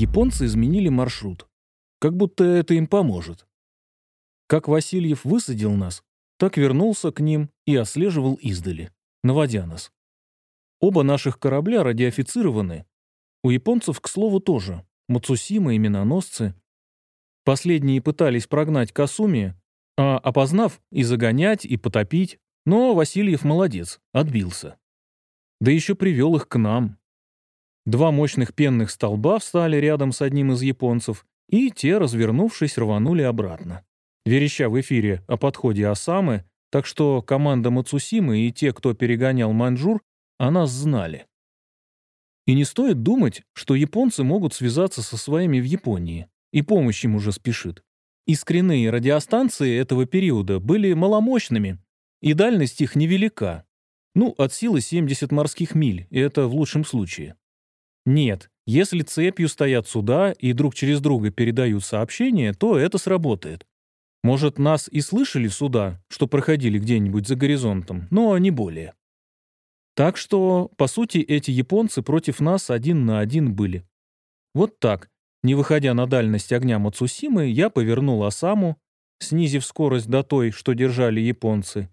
Японцы изменили маршрут. Как будто это им поможет. Как Васильев высадил нас, так вернулся к ним и отслеживал издали, наводя нас. Оба наших корабля радиофицированы. У японцев, к слову, тоже. Мацусима и миноносцы. Последние пытались прогнать Касуми, а опознав и загонять, и потопить. Но Васильев молодец, отбился. Да еще привел их к нам. Два мощных пенных столба встали рядом с одним из японцев, и те, развернувшись, рванули обратно. Вереща в эфире о подходе Осамы, так что команда Мацусимы и те, кто перегонял Маньчжур, о нас знали. И не стоит думать, что японцы могут связаться со своими в Японии, и помощь им уже спешит. Искренние радиостанции этого периода были маломощными, и дальность их невелика. Ну, от силы 70 морских миль, и это в лучшем случае. Нет, если цепью стоят суда и друг через друга передают сообщения, то это сработает. Может, нас и слышали суда, что проходили где-нибудь за горизонтом, но не более. Так что, по сути, эти японцы против нас один на один были. Вот так, не выходя на дальность огня Мацусимы, я повернул Осаму, снизив скорость до той, что держали японцы,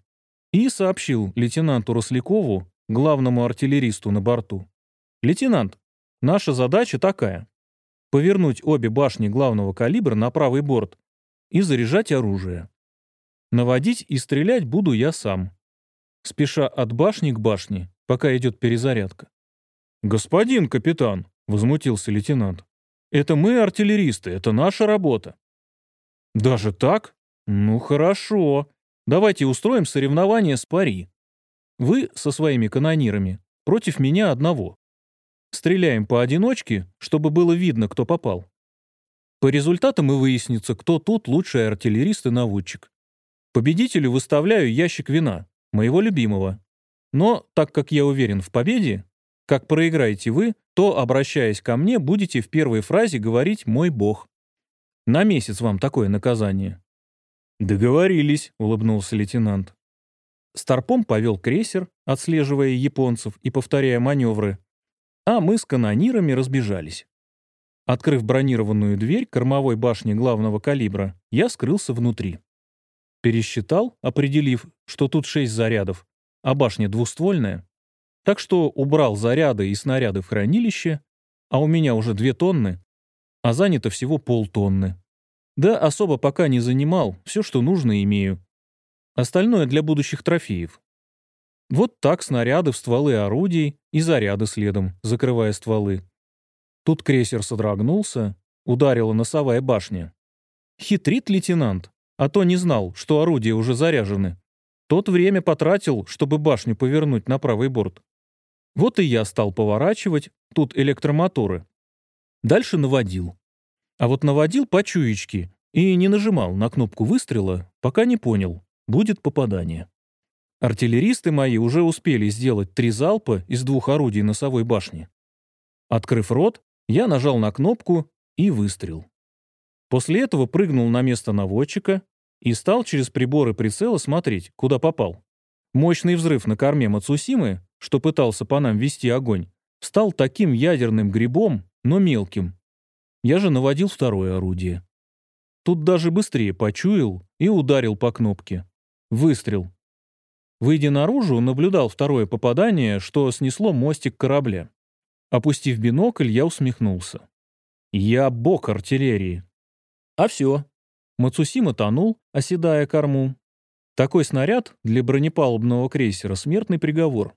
и сообщил лейтенанту Рослякову, главному артиллеристу на борту. «Лейтенант, наша задача такая — повернуть обе башни главного калибра на правый борт и заряжать оружие. Наводить и стрелять буду я сам, спеша от башни к башне, пока идет перезарядка. «Господин капитан», — возмутился лейтенант, — «это мы артиллеристы, это наша работа». «Даже так? Ну хорошо. Давайте устроим соревнование с пари. Вы со своими канонирами против меня одного. Стреляем поодиночке, чтобы было видно, кто попал. По результатам и выяснится, кто тут лучший артиллерист и наводчик. Победителю выставляю ящик вина, моего любимого. Но, так как я уверен в победе, как проиграете вы, то, обращаясь ко мне, будете в первой фразе говорить «мой бог». На месяц вам такое наказание. «Договорились», — улыбнулся лейтенант. Старпом повел крейсер, отслеживая японцев и повторяя маневры, а мы с канонирами разбежались. Открыв бронированную дверь кормовой башни главного калибра, я скрылся внутри. Пересчитал, определив, что тут шесть зарядов, а башня двуствольная. Так что убрал заряды и снаряды в хранилище, а у меня уже две тонны, а занято всего полтонны. Да, особо пока не занимал, все, что нужно, имею. Остальное для будущих трофеев. Вот так снаряды в стволы орудий и заряды следом, закрывая стволы. Тут крейсер содрогнулся, ударила носовая башня. Хитрит лейтенант, а то не знал, что орудия уже заряжены. Тот время потратил, чтобы башню повернуть на правый борт. Вот и я стал поворачивать, тут электромоторы. Дальше наводил. А вот наводил по чуечке и не нажимал на кнопку выстрела, пока не понял, будет попадание. Артиллеристы мои уже успели сделать три залпа из двух орудий носовой башни. Открыв рот, я нажал на кнопку и выстрел. После этого прыгнул на место наводчика и стал через приборы прицела смотреть, куда попал. Мощный взрыв на корме Мацусимы, что пытался по нам вести огонь, стал таким ядерным грибом, но мелким. Я же наводил второе орудие. Тут даже быстрее почуял и ударил по кнопке. Выстрел. Выйдя наружу, наблюдал второе попадание, что снесло мостик корабля. Опустив бинокль, я усмехнулся. Я бог артиллерии. А все. Мацусима тонул, оседая корму. Такой снаряд для бронепалубного крейсера — смертный приговор.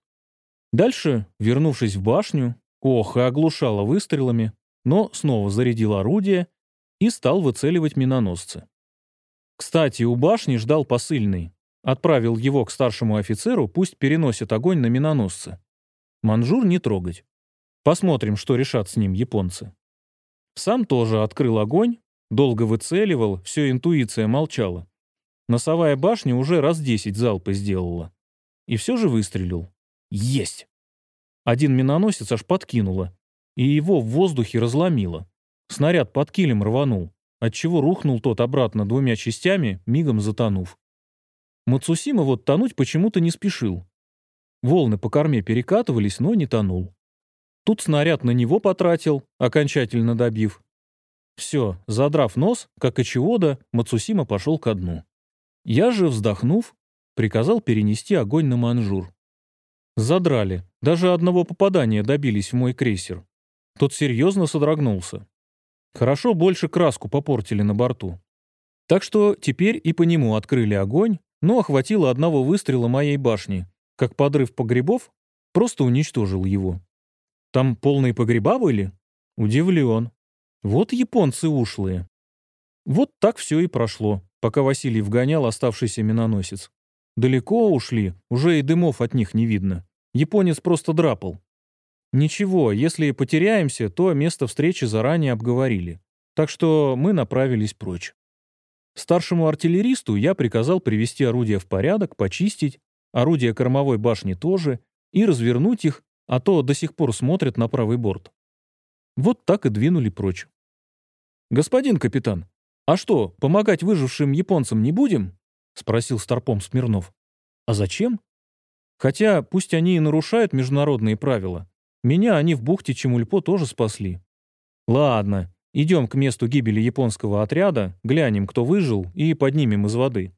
Дальше, вернувшись в башню, ох, и оглушало выстрелами, но снова зарядил орудие и стал выцеливать миноносцы. Кстати, у башни ждал посыльный. Отправил его к старшему офицеру, пусть переносит огонь на миноносцы. Манжур не трогать. Посмотрим, что решат с ним японцы. Сам тоже открыл огонь, долго выцеливал, все интуиция молчала. Носовая башня уже раз десять залпы сделала. И все же выстрелил. Есть! Один миноносец аж подкинуло, и его в воздухе разломило. Снаряд под килем рванул, отчего рухнул тот обратно двумя частями, мигом затонув. Мацусима вот тонуть почему-то не спешил. Волны по корме перекатывались, но не тонул. Тут снаряд на него потратил, окончательно добив. Все, задрав нос, как очевода, Мацусима пошел ко дну. Я же, вздохнув, приказал перенести огонь на манжур. Задрали, даже одного попадания добились в мой крейсер. Тот серьезно содрогнулся. Хорошо больше краску попортили на борту. Так что теперь и по нему открыли огонь, но охватило одного выстрела моей башни, как подрыв погребов просто уничтожил его. Там полные погреба были? Удивлен. Вот японцы ушлые. Вот так все и прошло, пока Василий вгонял оставшийся миноносец. Далеко ушли, уже и дымов от них не видно. Японец просто драпал. Ничего, если потеряемся, то место встречи заранее обговорили. Так что мы направились прочь. Старшему артиллеристу я приказал привести орудия в порядок, почистить, орудия кормовой башни тоже, и развернуть их, а то до сих пор смотрят на правый борт. Вот так и двинули прочь. «Господин капитан, а что, помогать выжившим японцам не будем?» — спросил Старпом Смирнов. «А зачем?» «Хотя, пусть они и нарушают международные правила, меня они в бухте Чемульпо тоже спасли. Ладно, идем к месту гибели японского отряда, глянем, кто выжил, и поднимем из воды.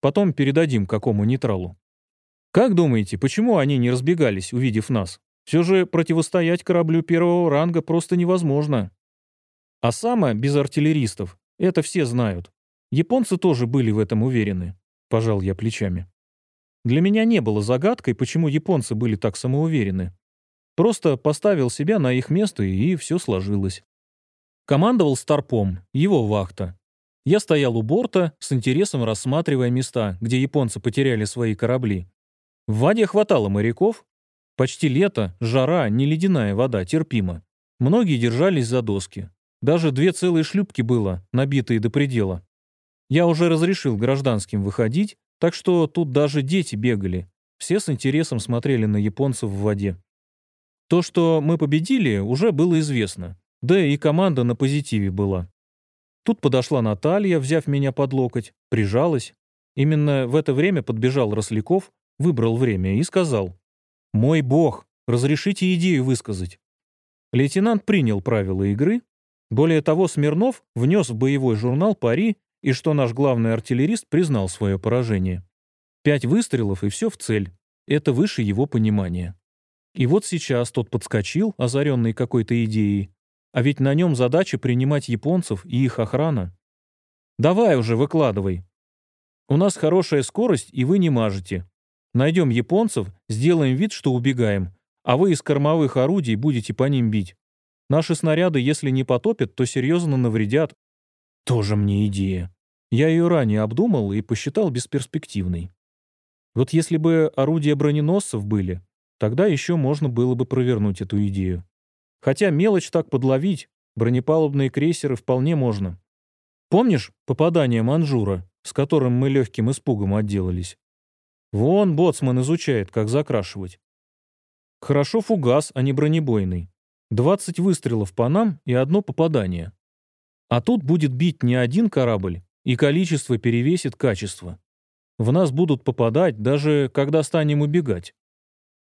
Потом передадим какому нейтралу. Как думаете, почему они не разбегались, увидев нас? Все же противостоять кораблю первого ранга просто невозможно. А Сама без артиллеристов, это все знают. Японцы тоже были в этом уверены. Пожал я плечами. Для меня не было загадкой, почему японцы были так самоуверены. Просто поставил себя на их место, и все сложилось. Командовал Старпом, его вахта. Я стоял у борта, с интересом рассматривая места, где японцы потеряли свои корабли. В воде хватало моряков. Почти лето, жара, не ледяная вода, терпимо. Многие держались за доски. Даже две целые шлюпки было, набитые до предела. Я уже разрешил гражданским выходить, так что тут даже дети бегали. Все с интересом смотрели на японцев в воде. То, что мы победили, уже было известно. Да и команда на позитиве была. Тут подошла Наталья, взяв меня под локоть, прижалась. Именно в это время подбежал Росляков, выбрал время и сказал. «Мой бог, разрешите идею высказать». Лейтенант принял правила игры. Более того, Смирнов внес в боевой журнал пари, и что наш главный артиллерист признал свое поражение. Пять выстрелов и все в цель. Это выше его понимания. И вот сейчас тот подскочил, озаренный какой-то идеей. А ведь на нем задача принимать японцев и их охрана. Давай уже, выкладывай. У нас хорошая скорость, и вы не мажете. Найдем японцев, сделаем вид, что убегаем, а вы из кормовых орудий будете по ним бить. Наши снаряды, если не потопят, то серьезно навредят. Тоже мне идея. Я ее ранее обдумал и посчитал бесперспективной. Вот если бы орудия броненосцев были, Тогда еще можно было бы провернуть эту идею. Хотя мелочь так подловить, бронепалубные крейсеры вполне можно. Помнишь попадание Манжура, с которым мы легким испугом отделались? Вон боцман изучает, как закрашивать. Хорошо фугас, а не бронебойный. 20 выстрелов по нам и одно попадание. А тут будет бить не один корабль, и количество перевесит качество. В нас будут попадать, даже когда станем убегать.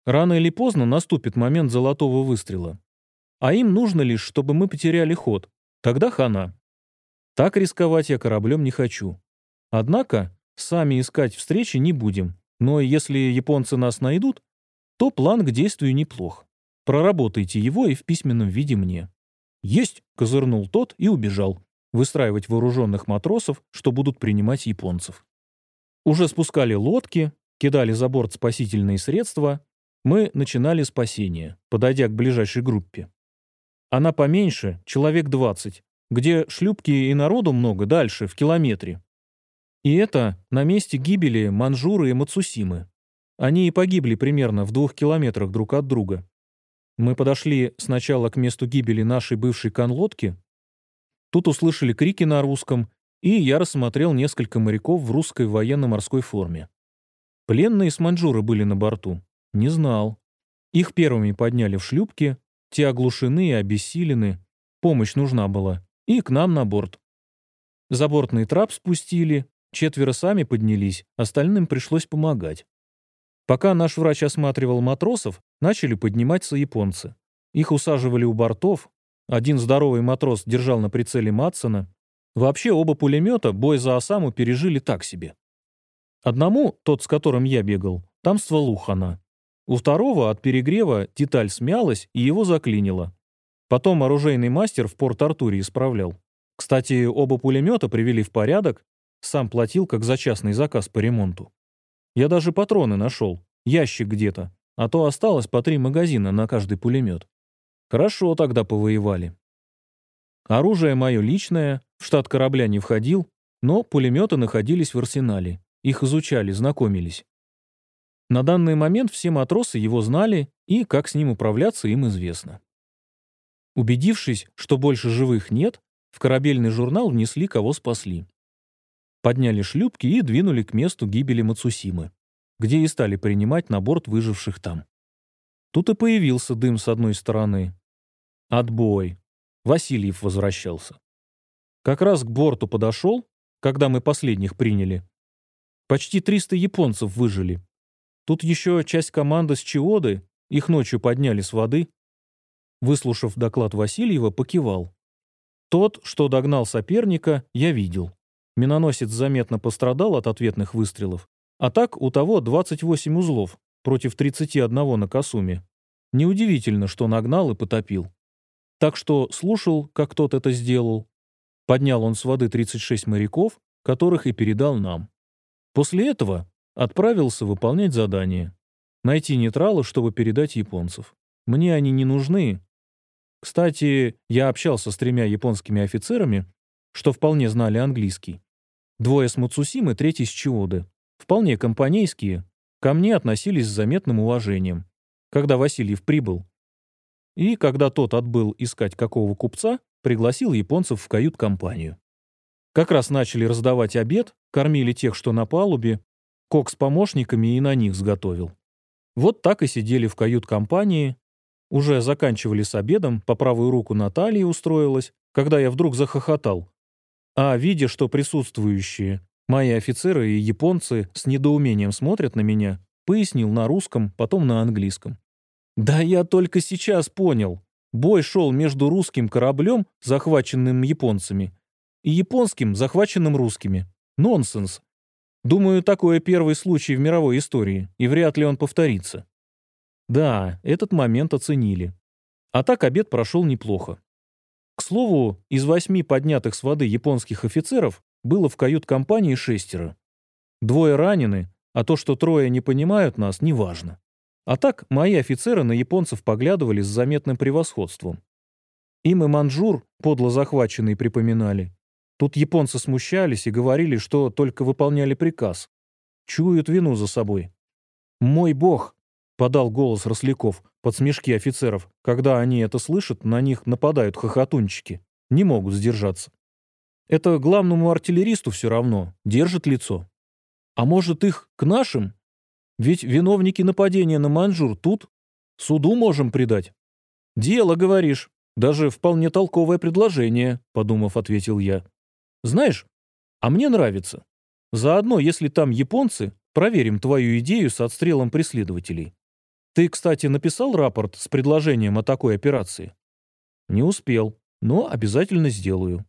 Рано или поздно наступит момент золотого выстрела. А им нужно лишь, чтобы мы потеряли ход. Тогда хана. Так рисковать я кораблем не хочу. Однако, сами искать встречи не будем. Но если японцы нас найдут, то план к действию неплох. Проработайте его и в письменном виде мне. «Есть!» — козырнул тот и убежал. Выстраивать вооруженных матросов, что будут принимать японцев. Уже спускали лодки, кидали за борт спасительные средства, мы начинали спасение, подойдя к ближайшей группе. Она поменьше, человек 20, где шлюпки и народу много дальше, в километре. И это на месте гибели Манжуры и Мацусимы. Они и погибли примерно в двух километрах друг от друга. Мы подошли сначала к месту гибели нашей бывшей конлодки. Тут услышали крики на русском, и я рассмотрел несколько моряков в русской военно-морской форме. Пленные с Манжуры были на борту. Не знал. Их первыми подняли в шлюпки, те оглушены и обессилены, помощь нужна была, и к нам на борт. Забортный трап спустили, четверо сами поднялись, остальным пришлось помогать. Пока наш врач осматривал матросов, начали подниматься японцы. Их усаживали у бортов. Один здоровый матрос держал на прицеле Матсона. Вообще оба пулемета бой за Осаму пережили так себе. Одному, тот, с которым я бегал, там стволу хана. У второго от перегрева деталь смялась и его заклинило. Потом оружейный мастер в Порт-Артуре исправлял. Кстати, оба пулемета привели в порядок, сам платил как за частный заказ по ремонту. Я даже патроны нашел, ящик где-то, а то осталось по три магазина на каждый пулемет. Хорошо тогда повоевали. Оружие мое личное, в штат корабля не входил, но пулеметы находились в арсенале. Их изучали, знакомились. На данный момент все матросы его знали, и как с ним управляться им известно. Убедившись, что больше живых нет, в корабельный журнал внесли, кого спасли. Подняли шлюпки и двинули к месту гибели Мацусимы, где и стали принимать на борт выживших там. Тут и появился дым с одной стороны. Отбой. Васильев возвращался. Как раз к борту подошел, когда мы последних приняли. Почти 300 японцев выжили, Тут еще часть команды с Чиоды, их ночью подняли с воды. Выслушав доклад Васильева, покивал. Тот, что догнал соперника, я видел. Миноносец заметно пострадал от ответных выстрелов. А так у того 28 узлов против 31 на Касуме. Неудивительно, что нагнал и потопил. Так что слушал, как тот это сделал. Поднял он с воды 36 моряков, которых и передал нам. После этого Отправился выполнять задание. Найти нейтрала, чтобы передать японцев. Мне они не нужны. Кстати, я общался с тремя японскими офицерами, что вполне знали английский. Двое с Мацусимы, третий с Чиоды. Вполне компанейские. Ко мне относились с заметным уважением. Когда Васильев прибыл. И когда тот отбыл искать какого купца, пригласил японцев в кают-компанию. Как раз начали раздавать обед, кормили тех, что на палубе, Кок с помощниками и на них сготовил. Вот так и сидели в кают-компании. Уже заканчивали с обедом, по правую руку Наталья устроилась, когда я вдруг захохотал. А, видя, что присутствующие, мои офицеры и японцы с недоумением смотрят на меня, пояснил на русском, потом на английском. Да я только сейчас понял. Бой шел между русским кораблем, захваченным японцами, и японским, захваченным русскими. Нонсенс. Думаю, такое первый случай в мировой истории, и вряд ли он повторится. Да, этот момент оценили. А так обед прошел неплохо. К слову, из восьми поднятых с воды японских офицеров было в кают-компании шестеро. Двое ранены, а то, что трое не понимают нас, неважно. А так мои офицеры на японцев поглядывали с заметным превосходством. Им и манжур, подло захваченный, припоминали. Тут японцы смущались и говорили, что только выполняли приказ. Чуют вину за собой. «Мой бог!» — подал голос Росляков под смешки офицеров. Когда они это слышат, на них нападают хохотунчики. Не могут сдержаться. Это главному артиллеристу все равно. Держит лицо. А может, их к нашим? Ведь виновники нападения на Манжур тут. Суду можем предать. «Дело, говоришь. Даже вполне толковое предложение», — подумав, ответил я. Знаешь, а мне нравится. Заодно, если там японцы, проверим твою идею с отстрелом преследователей. Ты, кстати, написал рапорт с предложением о такой операции? Не успел, но обязательно сделаю.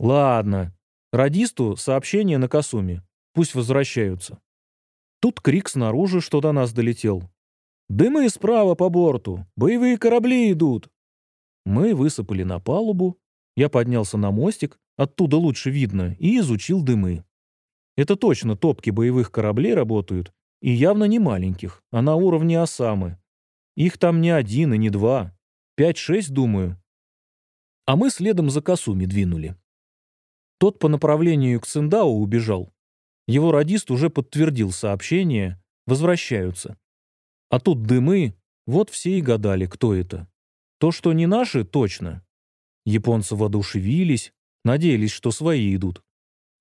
Ладно. Радисту сообщение на Касуме. Пусть возвращаются. Тут крик снаружи, что до нас долетел. «Дымы справа по борту! Боевые корабли идут!» Мы высыпали на палубу. Я поднялся на мостик, Оттуда лучше видно, и изучил дымы. Это точно топки боевых кораблей работают, и явно не маленьких, а на уровне Осамы. Их там не один и не два. Пять-шесть, думаю. А мы следом за Касуми двинули. Тот по направлению к Циндао убежал. Его радист уже подтвердил сообщение, возвращаются. А тут дымы, вот все и гадали, кто это. То, что не наши, точно. Японцы воодушевились, Надеялись, что свои идут.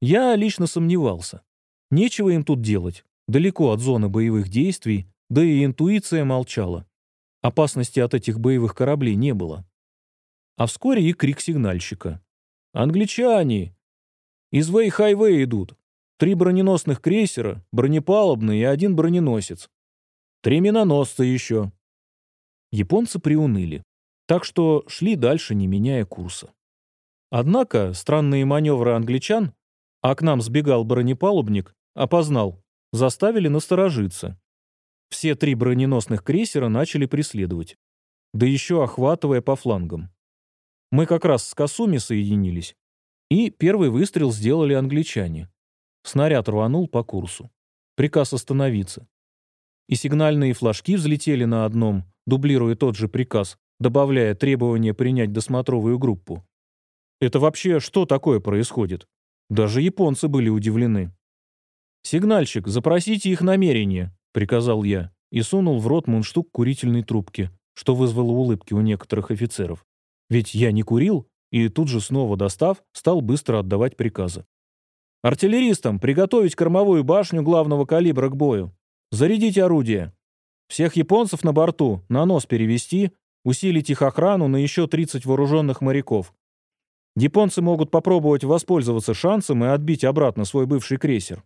Я лично сомневался. Нечего им тут делать. Далеко от зоны боевых действий, да и интуиция молчала. Опасности от этих боевых кораблей не было. А вскоре и крик сигнальщика. «Англичане! Из Вэй-Хайвей идут. Три броненосных крейсера, бронепалубный и один броненосец. Три миноносца еще». Японцы приуныли. Так что шли дальше, не меняя курса. Однако странные маневры англичан, а к нам сбегал бронепалубник, опознал, заставили насторожиться. Все три броненосных крейсера начали преследовать, да еще охватывая по флангам. Мы как раз с Касуми соединились, и первый выстрел сделали англичане. Снаряд рванул по курсу. Приказ остановиться. И сигнальные флажки взлетели на одном, дублируя тот же приказ, добавляя требование принять досмотровую группу. Это вообще что такое происходит? Даже японцы были удивлены. «Сигнальщик, запросите их намерение», — приказал я и сунул в рот мундштук курительной трубки, что вызвало улыбки у некоторых офицеров. Ведь я не курил, и тут же снова достав, стал быстро отдавать приказы. «Артиллеристам приготовить кормовую башню главного калибра к бою. Зарядить орудия. Всех японцев на борту на нос перевести, усилить их охрану на еще 30 вооруженных моряков. Японцы могут попробовать воспользоваться шансом и отбить обратно свой бывший крейсер.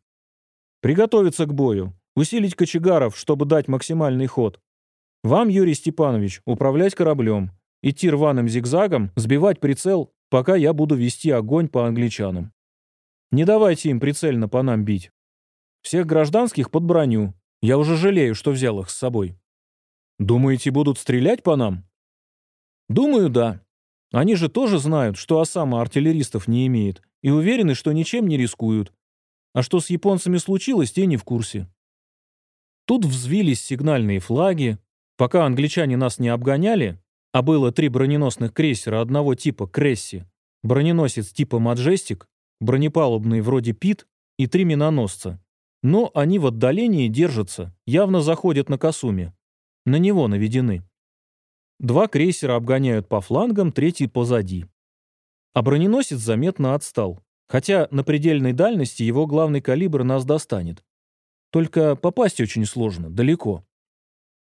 Приготовиться к бою. Усилить кочегаров, чтобы дать максимальный ход. Вам, Юрий Степанович, управлять кораблем. Идти рваным зигзагом, сбивать прицел, пока я буду вести огонь по англичанам. Не давайте им прицельно по нам бить. Всех гражданских под броню. Я уже жалею, что взял их с собой. Думаете, будут стрелять по нам? Думаю, да. Они же тоже знают, что Осама артиллеристов не имеет, и уверены, что ничем не рискуют, а что с японцами случилось, те не в курсе. Тут взвились сигнальные флаги. Пока англичане нас не обгоняли, а было три броненосных крейсера одного типа Кресси, броненосец типа Маджестик, бронепалубный вроде Пит и три миноносца. Но они в отдалении держатся, явно заходят на Касуме. На него наведены. Два крейсера обгоняют по флангам, третий позади. А броненосец заметно отстал. Хотя на предельной дальности его главный калибр нас достанет. Только попасть очень сложно, далеко.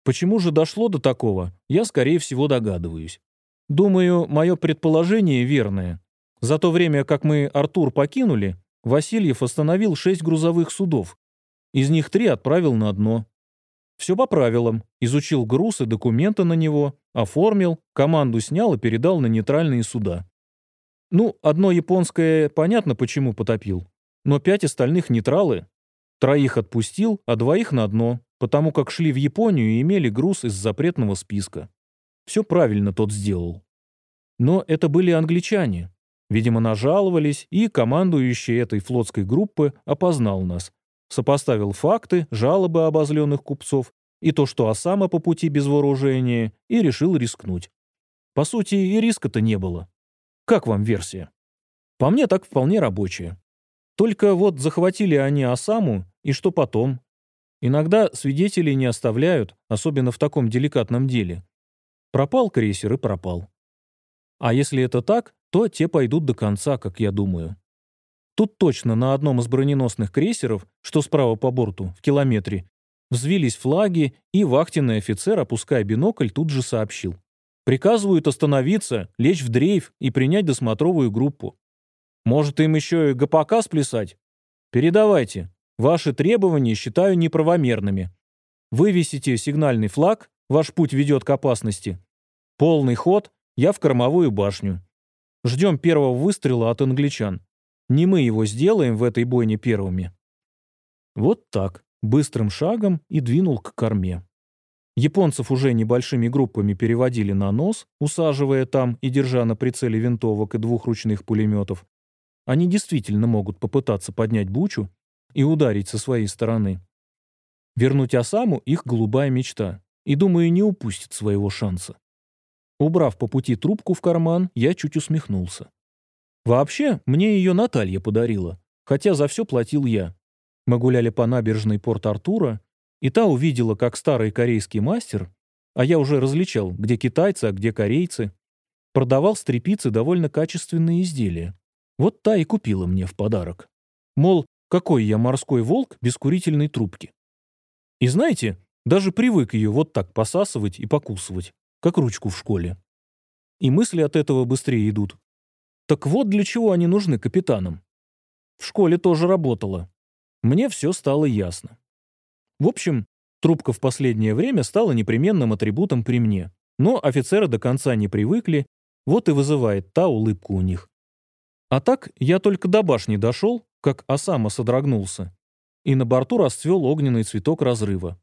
Почему же дошло до такого, я, скорее всего, догадываюсь. Думаю, мое предположение верное. За то время, как мы Артур покинули, Васильев остановил шесть грузовых судов. Из них три отправил на дно. Все по правилам. Изучил груз и документы на него, оформил, команду снял и передал на нейтральные суда. Ну, одно японское понятно, почему потопил. Но пять остальных нейтралы. Троих отпустил, а двоих на дно, потому как шли в Японию и имели груз из запретного списка. Все правильно тот сделал. Но это были англичане. Видимо, нажаловались, и командующий этой флотской группы опознал нас. Сопоставил факты, жалобы обозленных купцов и то, что Осама по пути без вооружения, и решил рискнуть. По сути, и риска-то не было. Как вам версия? По мне так вполне рабочая. Только вот захватили они Осаму, и что потом? Иногда свидетелей не оставляют, особенно в таком деликатном деле. Пропал крейсер и пропал. А если это так, то те пойдут до конца, как я думаю. Тут точно на одном из броненосных крейсеров, что справа по борту, в километре, взвились флаги, и вахтенный офицер, опуская бинокль, тут же сообщил. Приказывают остановиться, лечь в дрейф и принять досмотровую группу. Может, им еще и ГПК сплясать? Передавайте. Ваши требования считаю неправомерными. Вывесите сигнальный флаг, ваш путь ведет к опасности. Полный ход, я в кормовую башню. Ждем первого выстрела от англичан. Не мы его сделаем в этой бойне первыми. Вот так, быстрым шагом и двинул к корме. Японцев уже небольшими группами переводили на нос, усаживая там и держа на прицеле винтовок и двух ручных пулеметов. Они действительно могут попытаться поднять бучу и ударить со своей стороны. Вернуть Осаму — их голубая мечта, и, думаю, не упустит своего шанса. Убрав по пути трубку в карман, я чуть усмехнулся. Вообще, мне ее Наталья подарила, хотя за все платил я. Мы гуляли по набережной Порт-Артура, и та увидела, как старый корейский мастер, а я уже различал, где китайцы, а где корейцы, продавал с довольно качественные изделия. Вот та и купила мне в подарок. Мол, какой я морской волк без курительной трубки. И знаете, даже привык ее вот так посасывать и покусывать, как ручку в школе. И мысли от этого быстрее идут. Так вот для чего они нужны капитанам. В школе тоже работала. Мне все стало ясно. В общем, трубка в последнее время стала непременным атрибутом при мне. Но офицеры до конца не привыкли, вот и вызывает та улыбку у них. А так я только до башни дошел, как Осама содрогнулся, и на борту расцвел огненный цветок разрыва.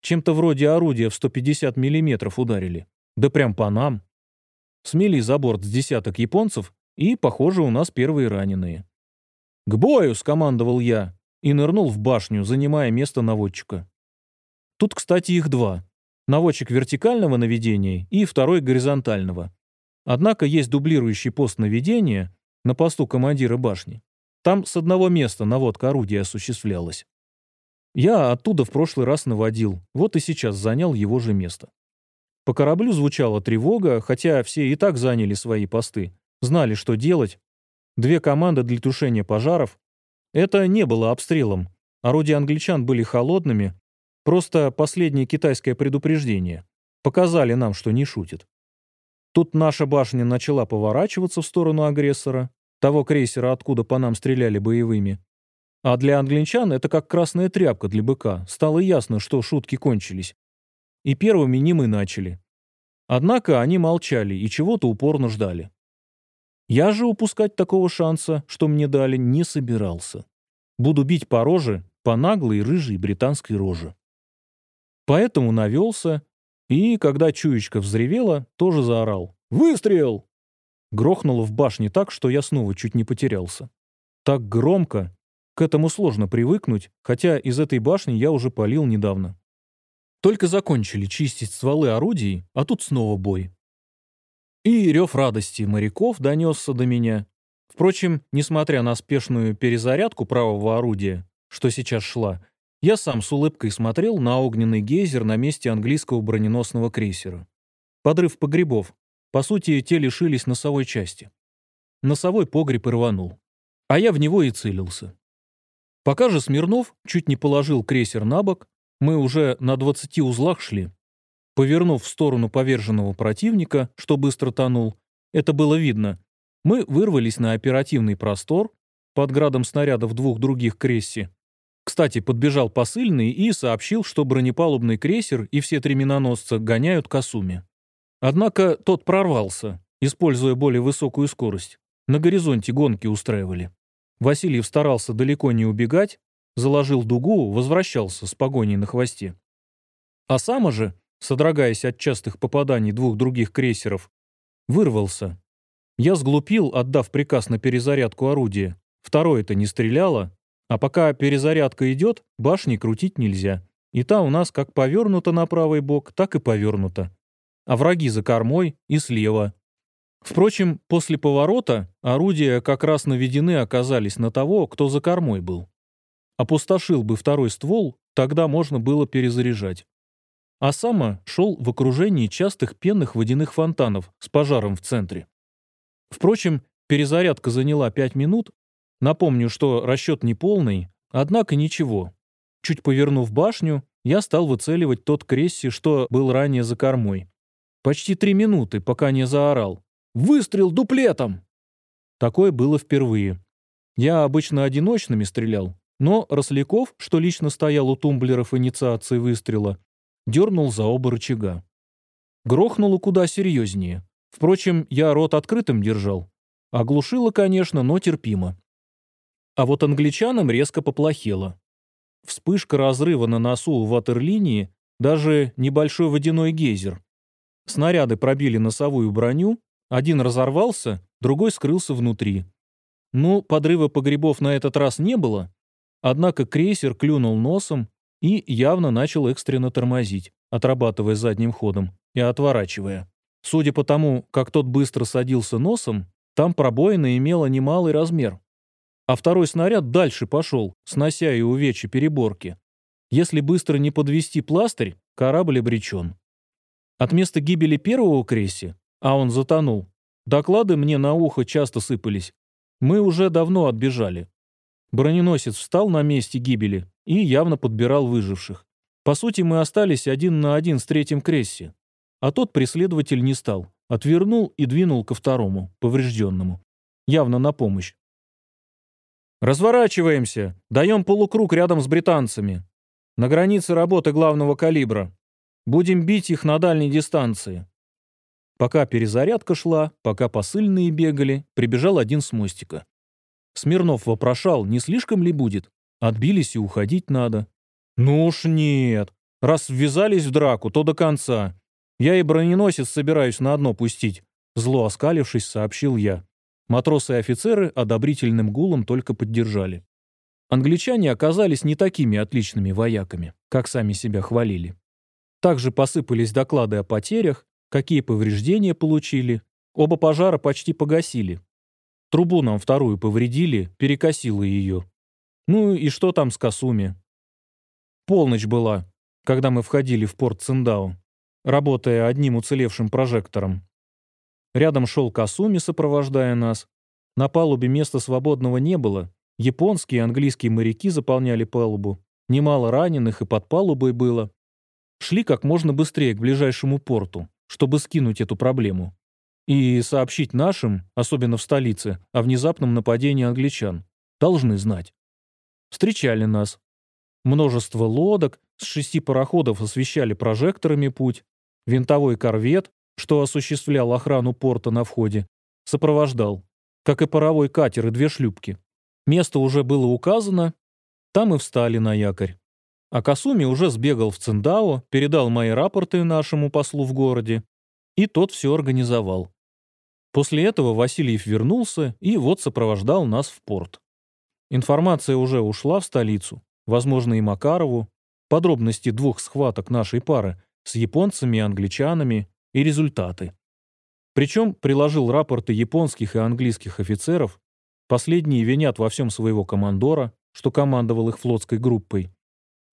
Чем-то вроде орудия в 150 миллиметров ударили. Да прям по нам. Смели за борт с десяток японцев, и, похоже, у нас первые раненые. «К бою!» — скомандовал я и нырнул в башню, занимая место наводчика. Тут, кстати, их два. Наводчик вертикального наведения и второй горизонтального. Однако есть дублирующий пост наведения на посту командира башни. Там с одного места наводка орудия осуществлялась. Я оттуда в прошлый раз наводил, вот и сейчас занял его же место. По кораблю звучала тревога, хотя все и так заняли свои посты, знали, что делать. Две команды для тушения пожаров. Это не было обстрелом. Орудия англичан были холодными, просто последнее китайское предупреждение. Показали нам, что не шутит. Тут наша башня начала поворачиваться в сторону агрессора, того крейсера, откуда по нам стреляли боевыми. А для англичан это как красная тряпка для быка. Стало ясно, что шутки кончились. И первыми не мы начали. Однако они молчали и чего-то упорно ждали. Я же упускать такого шанса, что мне дали, не собирался. Буду бить по роже, по наглой рыжей британской роже. Поэтому навелся, и, когда чуечка взревела, тоже заорал. «Выстрел!» Грохнуло в башне так, что я снова чуть не потерялся. Так громко, к этому сложно привыкнуть, хотя из этой башни я уже палил недавно. Только закончили чистить стволы орудий, а тут снова бой. И рев радости моряков донесся до меня. Впрочем, несмотря на спешную перезарядку правого орудия, что сейчас шла, я сам с улыбкой смотрел на огненный гейзер на месте английского броненосного крейсера. Подрыв погребов. По сути, те лишились носовой части. Носовой погреб рванул. А я в него и целился. Пока же Смирнов чуть не положил крейсер на бок, мы уже на 20 узлах шли. Повернув в сторону поверженного противника, что быстро тонул, это было видно, мы вырвались на оперативный простор под градом снарядов двух других кресси. Кстати, подбежал посыльный и сообщил, что бронепалубный крейсер и все три миноносца гоняют к Асуме. Однако тот прорвался, используя более высокую скорость. На горизонте гонки устраивали. Васильев старался далеко не убегать, заложил дугу, возвращался с погоней на хвосте. А сам же, содрогаясь от частых попаданий двух других крейсеров, вырвался. Я сглупил, отдав приказ на перезарядку орудия. Второе-то не стреляло, а пока перезарядка идет, башни крутить нельзя. И та у нас как повернута на правый бок, так и повернута. А враги за кормой и слева. Впрочем, после поворота орудия как раз наведены оказались на того, кто за кормой был. Опустошил бы второй ствол, тогда можно было перезаряжать. А сама шел в окружении частых пенных водяных фонтанов с пожаром в центре. Впрочем, перезарядка заняла 5 минут. Напомню, что расчет не полный, однако ничего. Чуть повернув башню, я стал выцеливать тот кресси, что был ранее за кормой. Почти три минуты, пока не заорал. Выстрел дуплетом!» Такое было впервые. Я обычно одиночными стрелял, но Росляков, что лично стоял у тумблеров инициации выстрела, дернул за оба рычага. Грохнуло куда серьезнее. Впрочем, я рот открытым держал. Оглушило, конечно, но терпимо. А вот англичанам резко поплохело. Вспышка разрыва на носу у ватерлинии, даже небольшой водяной гейзер. Снаряды пробили носовую броню, один разорвался, другой скрылся внутри. Ну, подрыва погребов на этот раз не было, однако крейсер клюнул носом и явно начал экстренно тормозить, отрабатывая задним ходом и отворачивая. Судя по тому, как тот быстро садился носом, там пробоина имела немалый размер. А второй снаряд дальше пошел, снося и увечи переборки. Если быстро не подвести пластырь, корабль обречен. От места гибели первого крейси а он затонул. Доклады мне на ухо часто сыпались. Мы уже давно отбежали. Броненосец встал на месте гибели и явно подбирал выживших. По сути, мы остались один на один с третьим Кресси. А тот преследователь не стал. Отвернул и двинул ко второму, поврежденному. Явно на помощь. «Разворачиваемся! Даем полукруг рядом с британцами. На границе работы главного калибра. Будем бить их на дальней дистанции. Пока перезарядка шла, пока посыльные бегали, прибежал один с мостика. Смирнов вопрошал, не слишком ли будет? Отбились и уходить надо. Ну уж нет. Раз ввязались в драку, то до конца. Я и броненосец собираюсь на одно пустить. Зло оскалившись, сообщил я. Матросы и офицеры одобрительным гулом только поддержали. Англичане оказались не такими отличными вояками, как сами себя хвалили. Также посыпались доклады о потерях, какие повреждения получили. Оба пожара почти погасили. Трубу нам вторую повредили, перекосило ее. Ну и что там с Касуми? Полночь была, когда мы входили в порт Циндау, работая одним уцелевшим прожектором. Рядом шел Касуми, сопровождая нас. На палубе места свободного не было. Японские и английские моряки заполняли палубу. Немало раненых и под палубой было. Шли как можно быстрее к ближайшему порту, чтобы скинуть эту проблему. И сообщить нашим, особенно в столице, о внезапном нападении англичан. Должны знать. Встречали нас. Множество лодок с шести пароходов освещали прожекторами путь. Винтовой корвет, что осуществлял охрану порта на входе, сопровождал, как и паровой катер и две шлюпки. Место уже было указано, там и встали на якорь. А Касуми уже сбегал в Циндао, передал мои рапорты нашему послу в городе, и тот все организовал. После этого Васильев вернулся и вот сопровождал нас в порт. Информация уже ушла в столицу, возможно, и Макарову, подробности двух схваток нашей пары с японцами и англичанами, и результаты. Причем приложил рапорты японских и английских офицеров, последние винят во всем своего командора, что командовал их флотской группой.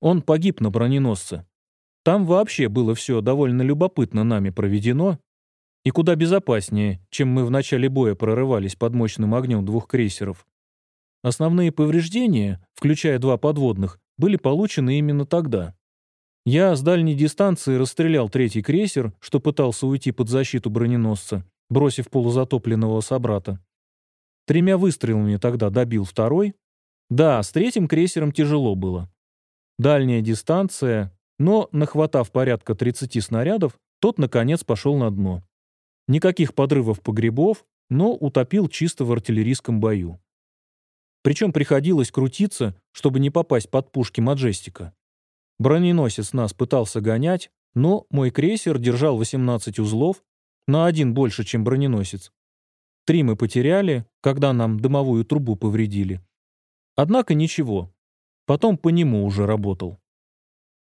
Он погиб на броненосце. Там вообще было все довольно любопытно нами проведено и куда безопаснее, чем мы в начале боя прорывались под мощным огнем двух крейсеров. Основные повреждения, включая два подводных, были получены именно тогда. Я с дальней дистанции расстрелял третий крейсер, что пытался уйти под защиту броненосца, бросив полузатопленного собрата. Тремя выстрелами тогда добил второй. Да, с третьим крейсером тяжело было. Дальняя дистанция, но, нахватав порядка 30 снарядов, тот, наконец, пошел на дно. Никаких подрывов погребов, но утопил чисто в артиллерийском бою. Причем приходилось крутиться, чтобы не попасть под пушки Маджестика. Броненосец нас пытался гонять, но мой крейсер держал 18 узлов, на один больше, чем броненосец. Три мы потеряли, когда нам дымовую трубу повредили. Однако ничего. Потом по нему уже работал.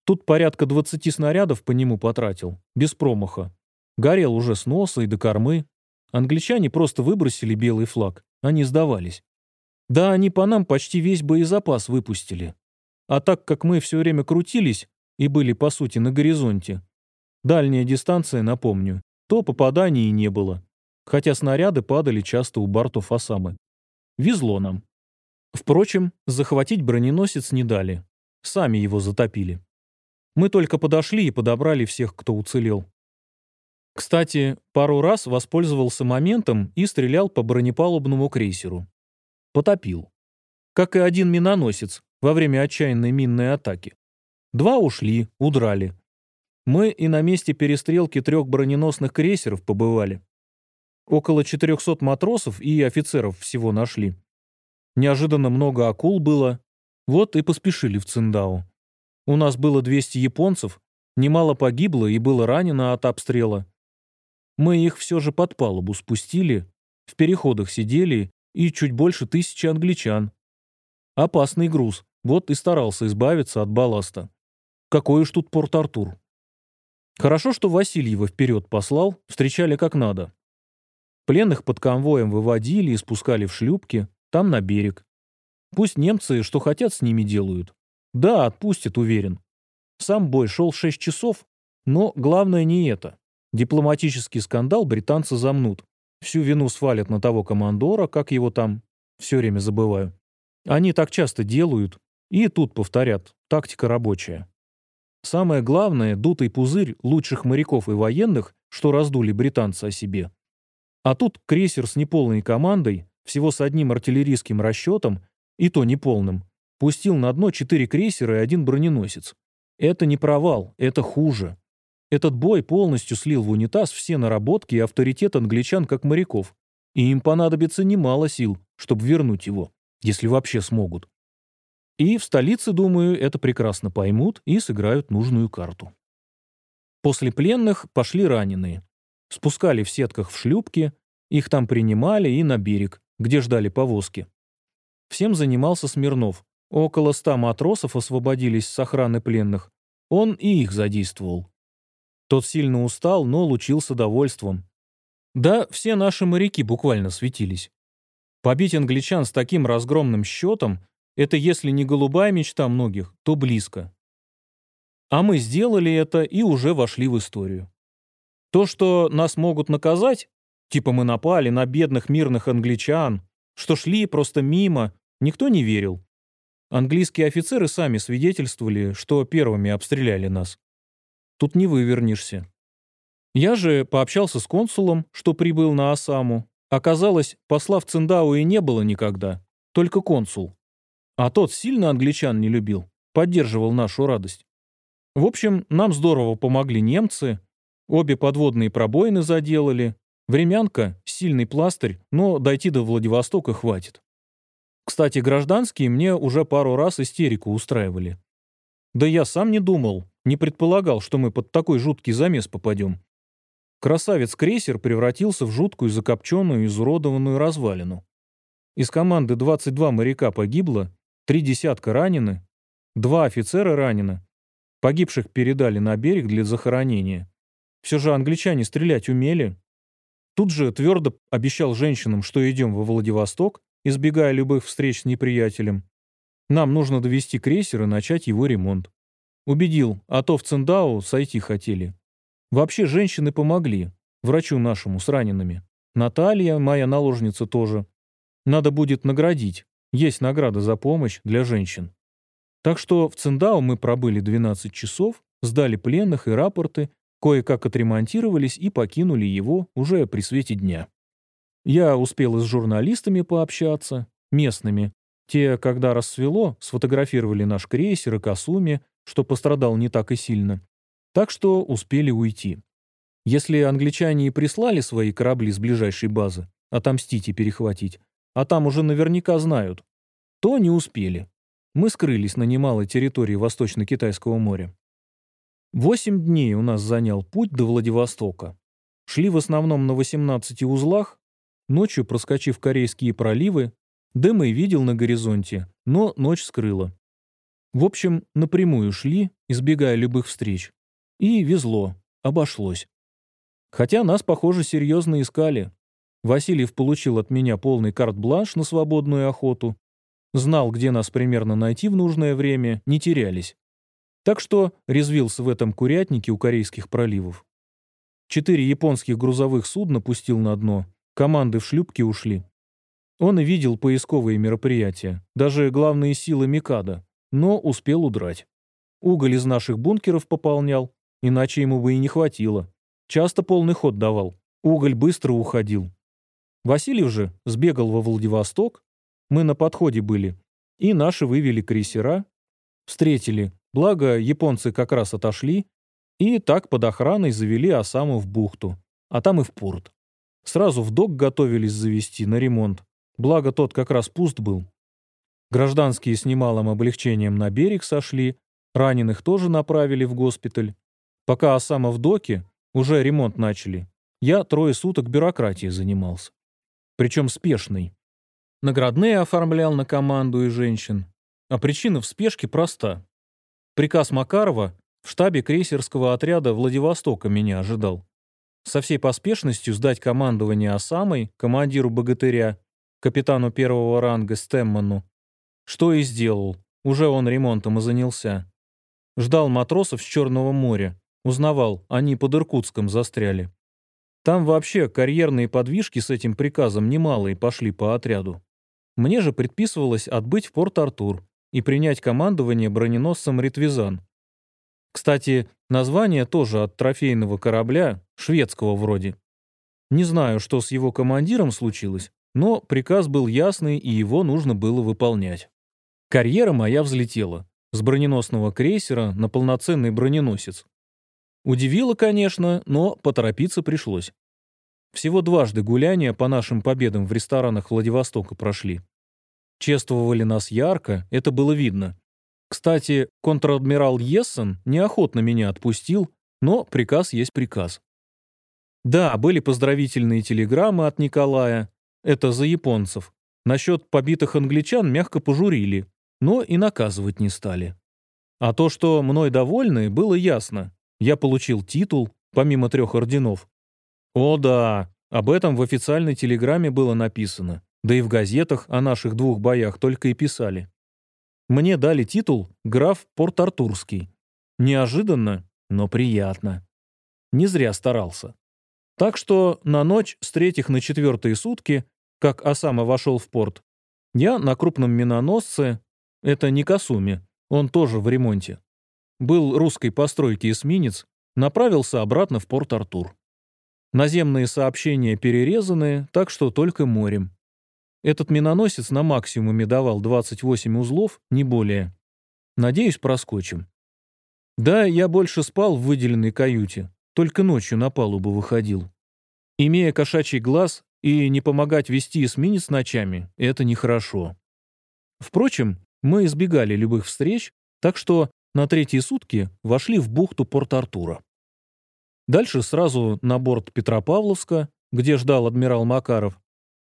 Тут порядка 20 снарядов по нему потратил, без промаха. Горел уже с носа и до кормы. Англичане просто выбросили белый флаг, они сдавались. Да, они по нам почти весь боезапас выпустили. А так как мы все время крутились и были, по сути, на горизонте, дальняя дистанция, напомню, то попаданий не было, хотя снаряды падали часто у бортов Осамы. Везло нам. Впрочем, захватить броненосец не дали. Сами его затопили. Мы только подошли и подобрали всех, кто уцелел. Кстати, пару раз воспользовался моментом и стрелял по бронепалубному крейсеру. Потопил. Как и один миноносец, во время отчаянной минной атаки. Два ушли, удрали. Мы и на месте перестрелки трех броненосных крейсеров побывали. Около 400 матросов и офицеров всего нашли. Неожиданно много акул было. Вот и поспешили в Циндау. У нас было 200 японцев, немало погибло и было ранено от обстрела. Мы их все же под палубу спустили, в переходах сидели и чуть больше тысячи англичан. Опасный груз, вот и старался избавиться от балласта. Какой уж тут Порт-Артур. Хорошо, что Васильева вперед послал, встречали как надо. Пленных под конвоем выводили и спускали в шлюпки, там на берег. Пусть немцы что хотят с ними делают. Да, отпустят, уверен. Сам бой шел 6 часов, но главное не это. Дипломатический скандал британцы замнут. Всю вину свалят на того командора, как его там, все время забываю. Они так часто делают, и тут повторят, тактика рабочая. Самое главное, дутый пузырь лучших моряков и военных, что раздули британцы о себе. А тут крейсер с неполной командой, всего с одним артиллерийским расчетом, и то неполным, пустил на дно четыре крейсера и один броненосец. Это не провал, это хуже. Этот бой полностью слил в унитаз все наработки и авторитет англичан как моряков, и им понадобится немало сил, чтобы вернуть его, если вообще смогут. И в столице, думаю, это прекрасно поймут и сыграют нужную карту. После пленных пошли раненые. Спускали в сетках в шлюпки, их там принимали и на берег, где ждали повозки. Всем занимался Смирнов. Около ста матросов освободились с охраны пленных. Он и их задействовал. Тот сильно устал, но лучился довольством. Да, все наши моряки буквально светились. Побить англичан с таким разгромным счетом — это если не голубая мечта многих, то близко. А мы сделали это и уже вошли в историю. То, что нас могут наказать, типа мы напали на бедных мирных англичан, что шли просто мимо, никто не верил. Английские офицеры сами свидетельствовали, что первыми обстреляли нас. Тут не вывернешься. Я же пообщался с консулом, что прибыл на Осаму. Оказалось, посла в и не было никогда, только консул. А тот сильно англичан не любил, поддерживал нашу радость. В общем, нам здорово помогли немцы, обе подводные пробоины заделали, времянка — сильный пластырь, но дойти до Владивостока хватит. Кстати, гражданские мне уже пару раз истерику устраивали. Да я сам не думал, не предполагал, что мы под такой жуткий замес попадем. Красавец-крейсер превратился в жуткую закопченную, изуродованную развалину. Из команды 22 моряка погибло, три десятка ранены, два офицера ранены. Погибших передали на берег для захоронения. Все же англичане стрелять умели. Тут же твердо обещал женщинам, что идем во Владивосток, избегая любых встреч с неприятелем. Нам нужно довести крейсер и начать его ремонт. Убедил, а то в Цендау сойти хотели. Вообще женщины помогли. Врачу нашему с ранеными. Наталья, моя наложница, тоже. Надо будет наградить. Есть награда за помощь для женщин. Так что в Цендау мы пробыли 12 часов, сдали пленных и рапорты, кое-как отремонтировались и покинули его уже при свете дня. Я успел и с журналистами пообщаться, местными. Те, когда рассвело, сфотографировали наш крейсер и Касуми, что пострадал не так и сильно. Так что успели уйти. Если англичане и прислали свои корабли с ближайшей базы, отомстить и перехватить, а там уже наверняка знают, то не успели. Мы скрылись на немалой территории Восточно-Китайского моря. Восемь дней у нас занял путь до Владивостока. Шли в основном на 18 узлах, ночью проскочив корейские проливы, дымы видел на горизонте, но ночь скрыла. В общем, напрямую шли, избегая любых встреч. И везло, обошлось. Хотя нас, похоже, серьезно искали. Васильев получил от меня полный карт-бланш на свободную охоту. Знал, где нас примерно найти в нужное время, не терялись. Так что резвился в этом курятнике у корейских проливов. Четыре японских грузовых судна пустил на дно, команды в шлюпке ушли. Он и видел поисковые мероприятия, даже главные силы Микада, но успел удрать. Уголь из наших бункеров пополнял, иначе ему бы и не хватило. Часто полный ход давал, уголь быстро уходил. Васильев же сбегал во Владивосток, мы на подходе были, и наши вывели крейсера, встретили, благо японцы как раз отошли, и так под охраной завели Осаму в бухту, а там и в порт. Сразу в док готовились завести на ремонт, благо тот как раз пуст был. Гражданские с немалым облегчением на берег сошли, раненых тоже направили в госпиталь. Пока Осама в доке, уже ремонт начали, я трое суток бюрократией занимался. Причем спешной. Наградные оформлял на команду и женщин. А причина в спешке проста. Приказ Макарова в штабе крейсерского отряда Владивостока меня ожидал. Со всей поспешностью сдать командование Осамой, командиру «Богатыря», капитану первого ранга Стемману, что и сделал. Уже он ремонтом и занялся. Ждал матросов с Черного моря. Узнавал, они под Иркутском застряли. Там вообще карьерные подвижки с этим приказом немалые пошли по отряду. Мне же предписывалось отбыть в Порт-Артур и принять командование броненосцем «Ритвизан». Кстати, название тоже от трофейного корабля, шведского вроде. Не знаю, что с его командиром случилось, но приказ был ясный, и его нужно было выполнять. Карьера моя взлетела. С броненосного крейсера на полноценный броненосец. Удивило, конечно, но поторопиться пришлось. Всего дважды гуляния по нашим победам в ресторанах Владивостока прошли. Чествовали нас ярко, это было видно. Кстати, контр-адмирал Ессен неохотно меня отпустил, но приказ есть приказ. Да, были поздравительные телеграммы от Николая, это за японцев. Насчет побитых англичан мягко пожурили, но и наказывать не стали. А то, что мной довольны, было ясно. Я получил титул, помимо трех орденов. О да, об этом в официальной телеграмме было написано. Да и в газетах о наших двух боях только и писали. Мне дали титул граф Порт-Артурский. Неожиданно, но приятно. Не зря старался. Так что на ночь с третьих на четвертые сутки, как Осама вошел в порт, я на крупном миноносце, это не Касуми, он тоже в ремонте, был русской постройки эсминец, направился обратно в Порт-Артур. Наземные сообщения перерезаны, так что только морем. Этот миноносец на максимуме давал 28 узлов, не более. Надеюсь, проскочим. Да, я больше спал в выделенной каюте, только ночью на палубу выходил. Имея кошачий глаз и не помогать вести эсминец ночами — это нехорошо. Впрочем, мы избегали любых встреч, так что на третьи сутки вошли в бухту Порт-Артура. Дальше сразу на борт Петропавловска, где ждал адмирал Макаров,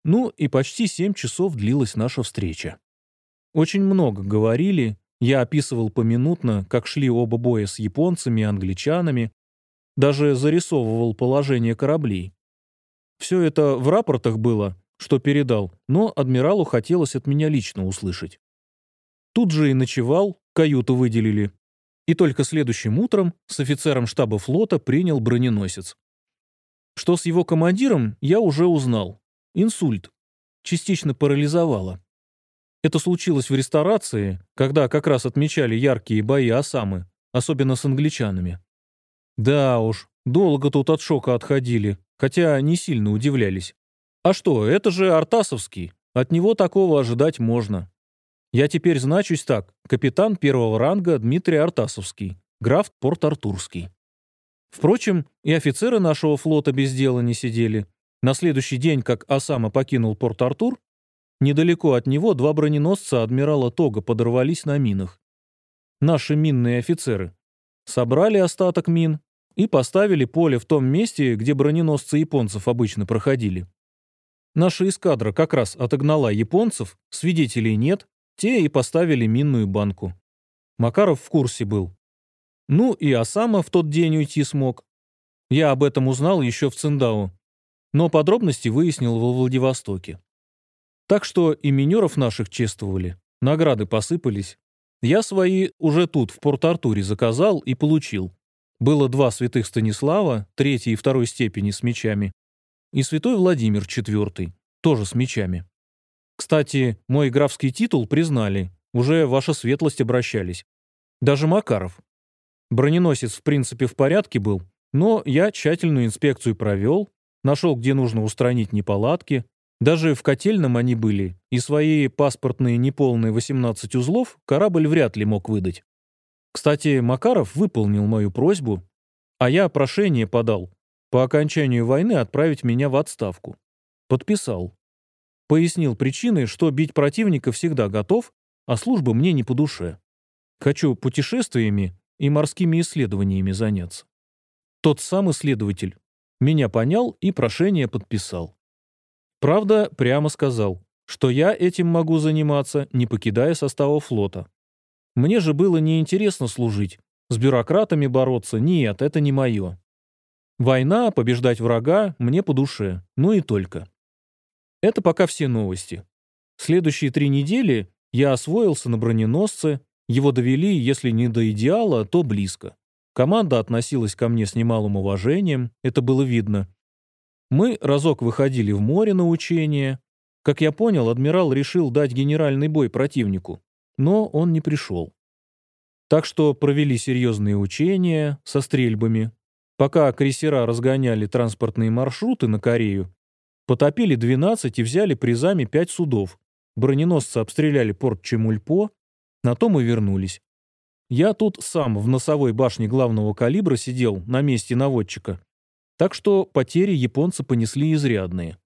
ну и почти семь часов длилась наша встреча. Очень много говорили, я описывал поминутно, как шли оба боя с японцами и англичанами, даже зарисовывал положение кораблей. Все это в рапортах было, что передал, но адмиралу хотелось от меня лично услышать. Тут же и ночевал, каюту выделили. И только следующим утром с офицером штаба флота принял броненосец. Что с его командиром, я уже узнал. Инсульт. Частично парализовало. Это случилось в ресторации, когда как раз отмечали яркие бои Осамы, особенно с англичанами. Да уж, долго тут от шока отходили, хотя не сильно удивлялись. А что, это же Артасовский, от него такого ожидать можно. Я теперь значусь так, капитан первого ранга Дмитрий Артасовский, граф Порт-Артурский. Впрочем, и офицеры нашего флота без дела не сидели, на следующий день, как Осама покинул Порт-Артур, недалеко от него два броненосца адмирала Тога подорвались на минах. Наши минные офицеры собрали остаток мин и поставили поле в том месте, где броненосцы японцев обычно проходили. Наша эскадра как раз отогнала японцев, свидетелей нет, те и поставили минную банку. Макаров в курсе был. Ну и Осама в тот день уйти смог. Я об этом узнал еще в Циндау, но подробности выяснил во Владивостоке. Так что и минеров наших чествовали, награды посыпались. Я свои уже тут, в Порт-Артуре, заказал и получил. Было два святых Станислава, третьей и второй степени с мечами, и святой Владимир четвертый, тоже с мечами. Кстати, мой графский титул признали, уже ваша светлость обращались. Даже Макаров. Броненосец в принципе в порядке был, но я тщательную инспекцию провел, Нашел, где нужно устранить неполадки. Даже в котельном они были, и свои паспортные неполные 18 узлов корабль вряд ли мог выдать. Кстати, Макаров выполнил мою просьбу, а я прошение подал по окончанию войны отправить меня в отставку. Подписал. Пояснил причины, что бить противника всегда готов, а служба мне не по душе. Хочу путешествиями и морскими исследованиями заняться. Тот самый следователь меня понял и прошение подписал. Правда, прямо сказал, что я этим могу заниматься, не покидая состава флота. Мне же было неинтересно служить, с бюрократами бороться, нет, это не мое. Война, побеждать врага мне по душе, ну и только. Это пока все новости. Следующие три недели я освоился на броненосце, его довели, если не до идеала, то близко. Команда относилась ко мне с немалым уважением, это было видно. Мы разок выходили в море на учения. Как я понял, адмирал решил дать генеральный бой противнику, но он не пришел. Так что провели серьезные учения со стрельбами. Пока крейсера разгоняли транспортные маршруты на Корею, потопили 12 и взяли призами 5 судов. Броненосцы обстреляли порт Чемульпо, на том и вернулись. Я тут сам в носовой башне главного калибра сидел на месте наводчика, так что потери японцы понесли изрядные.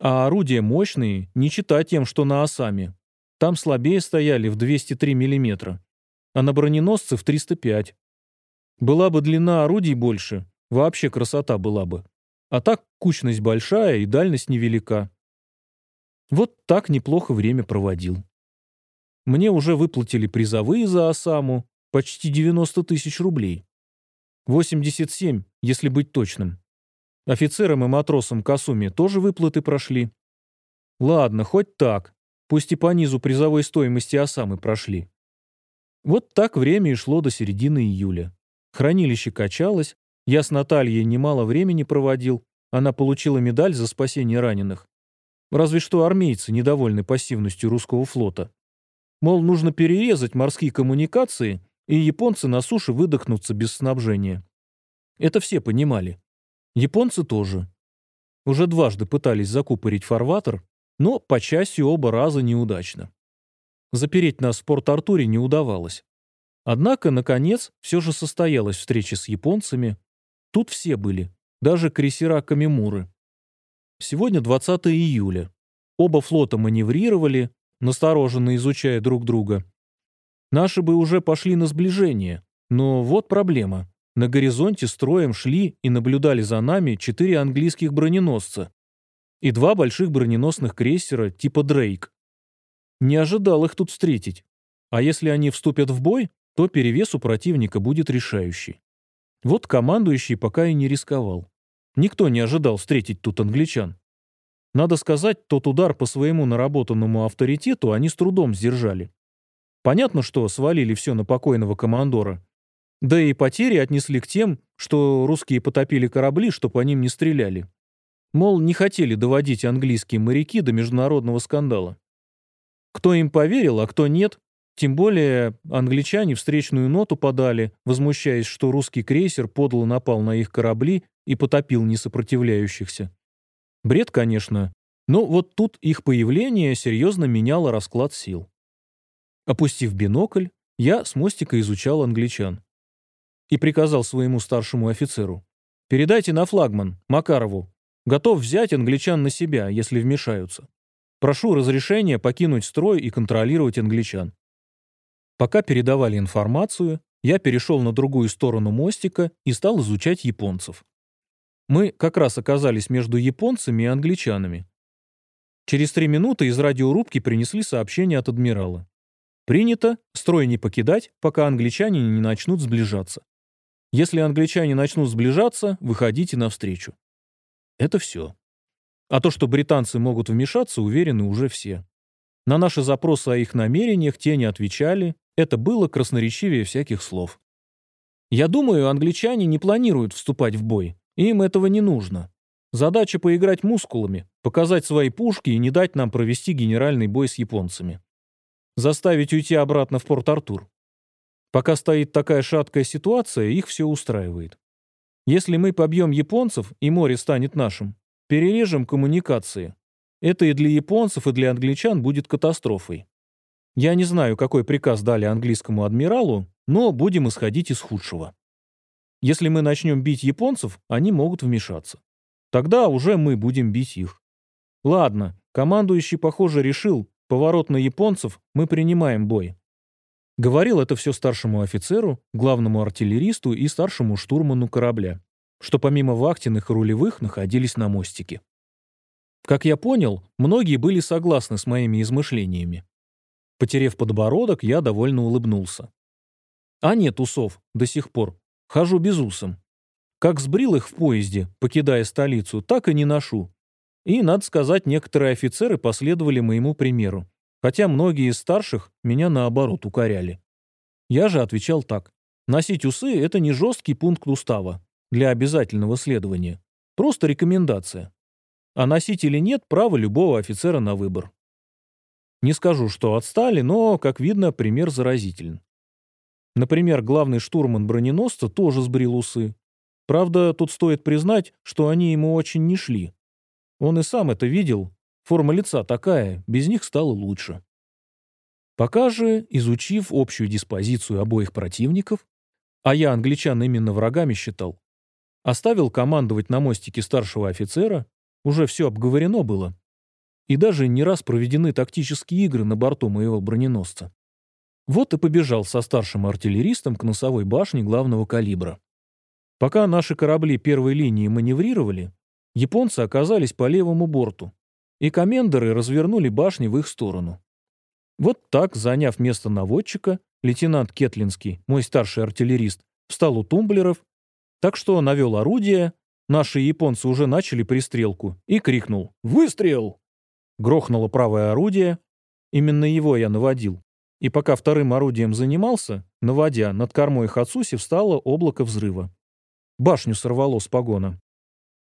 А орудия мощные, не читать тем, что на Осаме. Там слабее стояли в 203 мм, а на броненосце в 305. Была бы длина орудий больше, вообще красота была бы. А так кучность большая и дальность невелика. Вот так неплохо время проводил. Мне уже выплатили призовые за Осаму, почти 90 тысяч рублей. 87, если быть точным. Офицерам и матросам Касуми тоже выплаты прошли. Ладно, хоть так. Пусть и по низу призовой стоимости Осамы прошли. Вот так время и шло до середины июля. Хранилище качалось, я с Натальей немало времени проводил, она получила медаль за спасение раненых. Разве что армейцы недовольны пассивностью русского флота. Мол, нужно перерезать морские коммуникации, и японцы на суше выдохнутся без снабжения. Это все понимали. Японцы тоже. Уже дважды пытались закупорить фарватер, но по части оба раза неудачно. Запереть нас в Порт-Артуре не удавалось. Однако, наконец, все же состоялась встреча с японцами. Тут все были, даже крейсера Камимуры. Сегодня 20 июля. Оба флота маневрировали, настороженно изучая друг друга. Наши бы уже пошли на сближение, но вот проблема. На горизонте строем шли и наблюдали за нами четыре английских броненосца и два больших броненосных крейсера типа «Дрейк». Не ожидал их тут встретить. А если они вступят в бой, то перевес у противника будет решающий. Вот командующий пока и не рисковал. Никто не ожидал встретить тут англичан. Надо сказать, тот удар по своему наработанному авторитету они с трудом сдержали. Понятно, что свалили все на покойного командора, да и потери отнесли к тем, что русские потопили корабли, чтобы по ним не стреляли. Мол, не хотели доводить английские моряки до международного скандала. Кто им поверил, а кто нет, тем более англичане встречную ноту подали, возмущаясь, что русский крейсер подло напал на их корабли и потопил несопротивляющихся. Бред, конечно, но вот тут их появление серьезно меняло расклад сил. Опустив бинокль, я с мостика изучал англичан и приказал своему старшему офицеру. «Передайте на флагман, Макарову. Готов взять англичан на себя, если вмешаются. Прошу разрешения покинуть строй и контролировать англичан». Пока передавали информацию, я перешел на другую сторону мостика и стал изучать японцев. Мы как раз оказались между японцами и англичанами. Через три минуты из радиорубки принесли сообщение от адмирала. Принято строй не покидать, пока англичане не начнут сближаться. Если англичане начнут сближаться, выходите навстречу. Это все. А то, что британцы могут вмешаться, уверены уже все. На наши запросы о их намерениях те не отвечали, это было красноречивее всяких слов. Я думаю, англичане не планируют вступать в бой. Им этого не нужно. Задача поиграть мускулами, показать свои пушки и не дать нам провести генеральный бой с японцами. Заставить уйти обратно в Порт-Артур. Пока стоит такая шаткая ситуация, их все устраивает. Если мы побьем японцев, и море станет нашим, перережем коммуникации. Это и для японцев, и для англичан будет катастрофой. Я не знаю, какой приказ дали английскому адмиралу, но будем исходить из худшего. Если мы начнем бить японцев, они могут вмешаться. Тогда уже мы будем бить их. Ладно, командующий, похоже, решил, поворот на японцев, мы принимаем бой. Говорил это все старшему офицеру, главному артиллеристу и старшему штурману корабля, что помимо вахтенных и рулевых находились на мостике. Как я понял, многие были согласны с моими измышлениями. Потерев подбородок, я довольно улыбнулся. А нет усов до сих пор. Хожу без усом. Как сбрил их в поезде, покидая столицу, так и не ношу. И, надо сказать, некоторые офицеры последовали моему примеру хотя многие из старших меня наоборот укоряли. Я же отвечал так. Носить усы – это не жесткий пункт устава для обязательного следования. Просто рекомендация. А носить или нет – право любого офицера на выбор. Не скажу, что отстали, но, как видно, пример заразителен. Например, главный штурман броненосца тоже сбрил усы. Правда, тут стоит признать, что они ему очень не шли. Он и сам это видел Форма лица такая, без них стало лучше. Пока же, изучив общую диспозицию обоих противников, а я англичан именно врагами считал, оставил командовать на мостике старшего офицера, уже все обговорено было, и даже не раз проведены тактические игры на борту моего броненосца. Вот и побежал со старшим артиллеристом к носовой башне главного калибра. Пока наши корабли первой линии маневрировали, японцы оказались по левому борту, и комендоры развернули башни в их сторону. Вот так, заняв место наводчика, лейтенант Кетлинский, мой старший артиллерист, встал у тумблеров, так что навел орудие, наши японцы уже начали пристрелку, и крикнул «Выстрел!». Грохнуло правое орудие, именно его я наводил, и пока вторым орудием занимался, наводя, над кормой Хацуси встало облако взрыва. Башню сорвало с погона.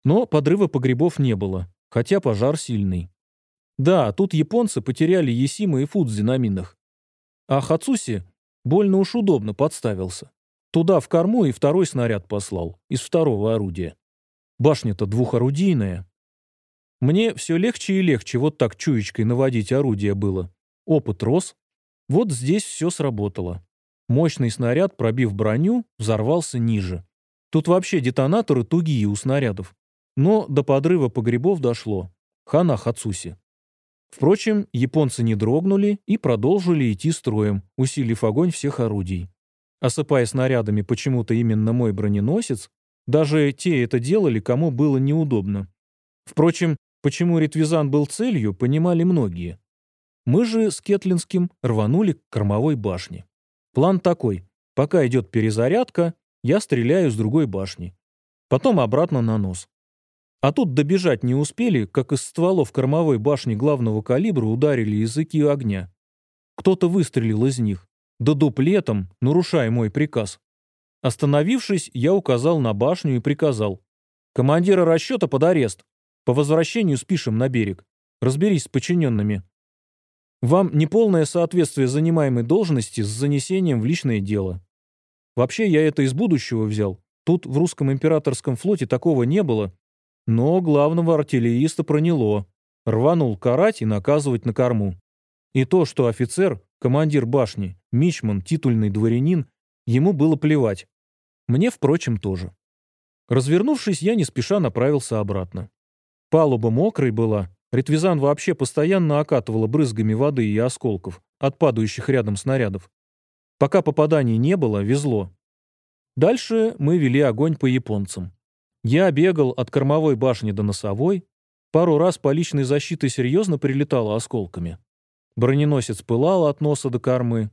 Но подрыва погребов не было, хотя пожар сильный. Да, тут японцы потеряли Есима и Фудзи на минах. А Хацуси больно уж удобно подставился. Туда в корму и второй снаряд послал, из второго орудия. Башня-то двухорудийная. Мне все легче и легче вот так чуечкой наводить орудие было. Опыт рос. Вот здесь все сработало. Мощный снаряд, пробив броню, взорвался ниже. Тут вообще детонаторы тугие у снарядов. Но до подрыва погребов дошло. Хана Хацуси. Впрочем, японцы не дрогнули и продолжили идти строем, усилив огонь всех орудий. Осыпая снарядами почему-то именно мой броненосец, даже те это делали, кому было неудобно. Впрочем, почему Ретвизан был целью, понимали многие. Мы же с Кетлинским рванули к кормовой башне. План такой. Пока идет перезарядка, я стреляю с другой башни. Потом обратно на нос. А тут добежать не успели, как из стволов кормовой башни главного калибра ударили языки огня. Кто-то выстрелил из них. Да дуплетом, нарушая мой приказ. Остановившись, я указал на башню и приказал. «Командира расчета под арест. По возвращению спишем на берег. Разберись с подчиненными. Вам неполное соответствие занимаемой должности с занесением в личное дело. Вообще, я это из будущего взял. Тут в русском императорском флоте такого не было, но главного артиллериста проняло. Рванул карать и наказывать на корму. И то, что офицер, командир башни, мичман, титульный дворянин, ему было плевать. Мне, впрочем, тоже. Развернувшись, я не спеша направился обратно. Палуба мокрой была, ретвизан вообще постоянно окатывала брызгами воды и осколков от падающих рядом снарядов. Пока попаданий не было, везло. Дальше мы вели огонь по японцам. Я бегал от кормовой башни до носовой, пару раз по личной защите серьезно прилетало осколками. Броненосец пылал от носа до кормы.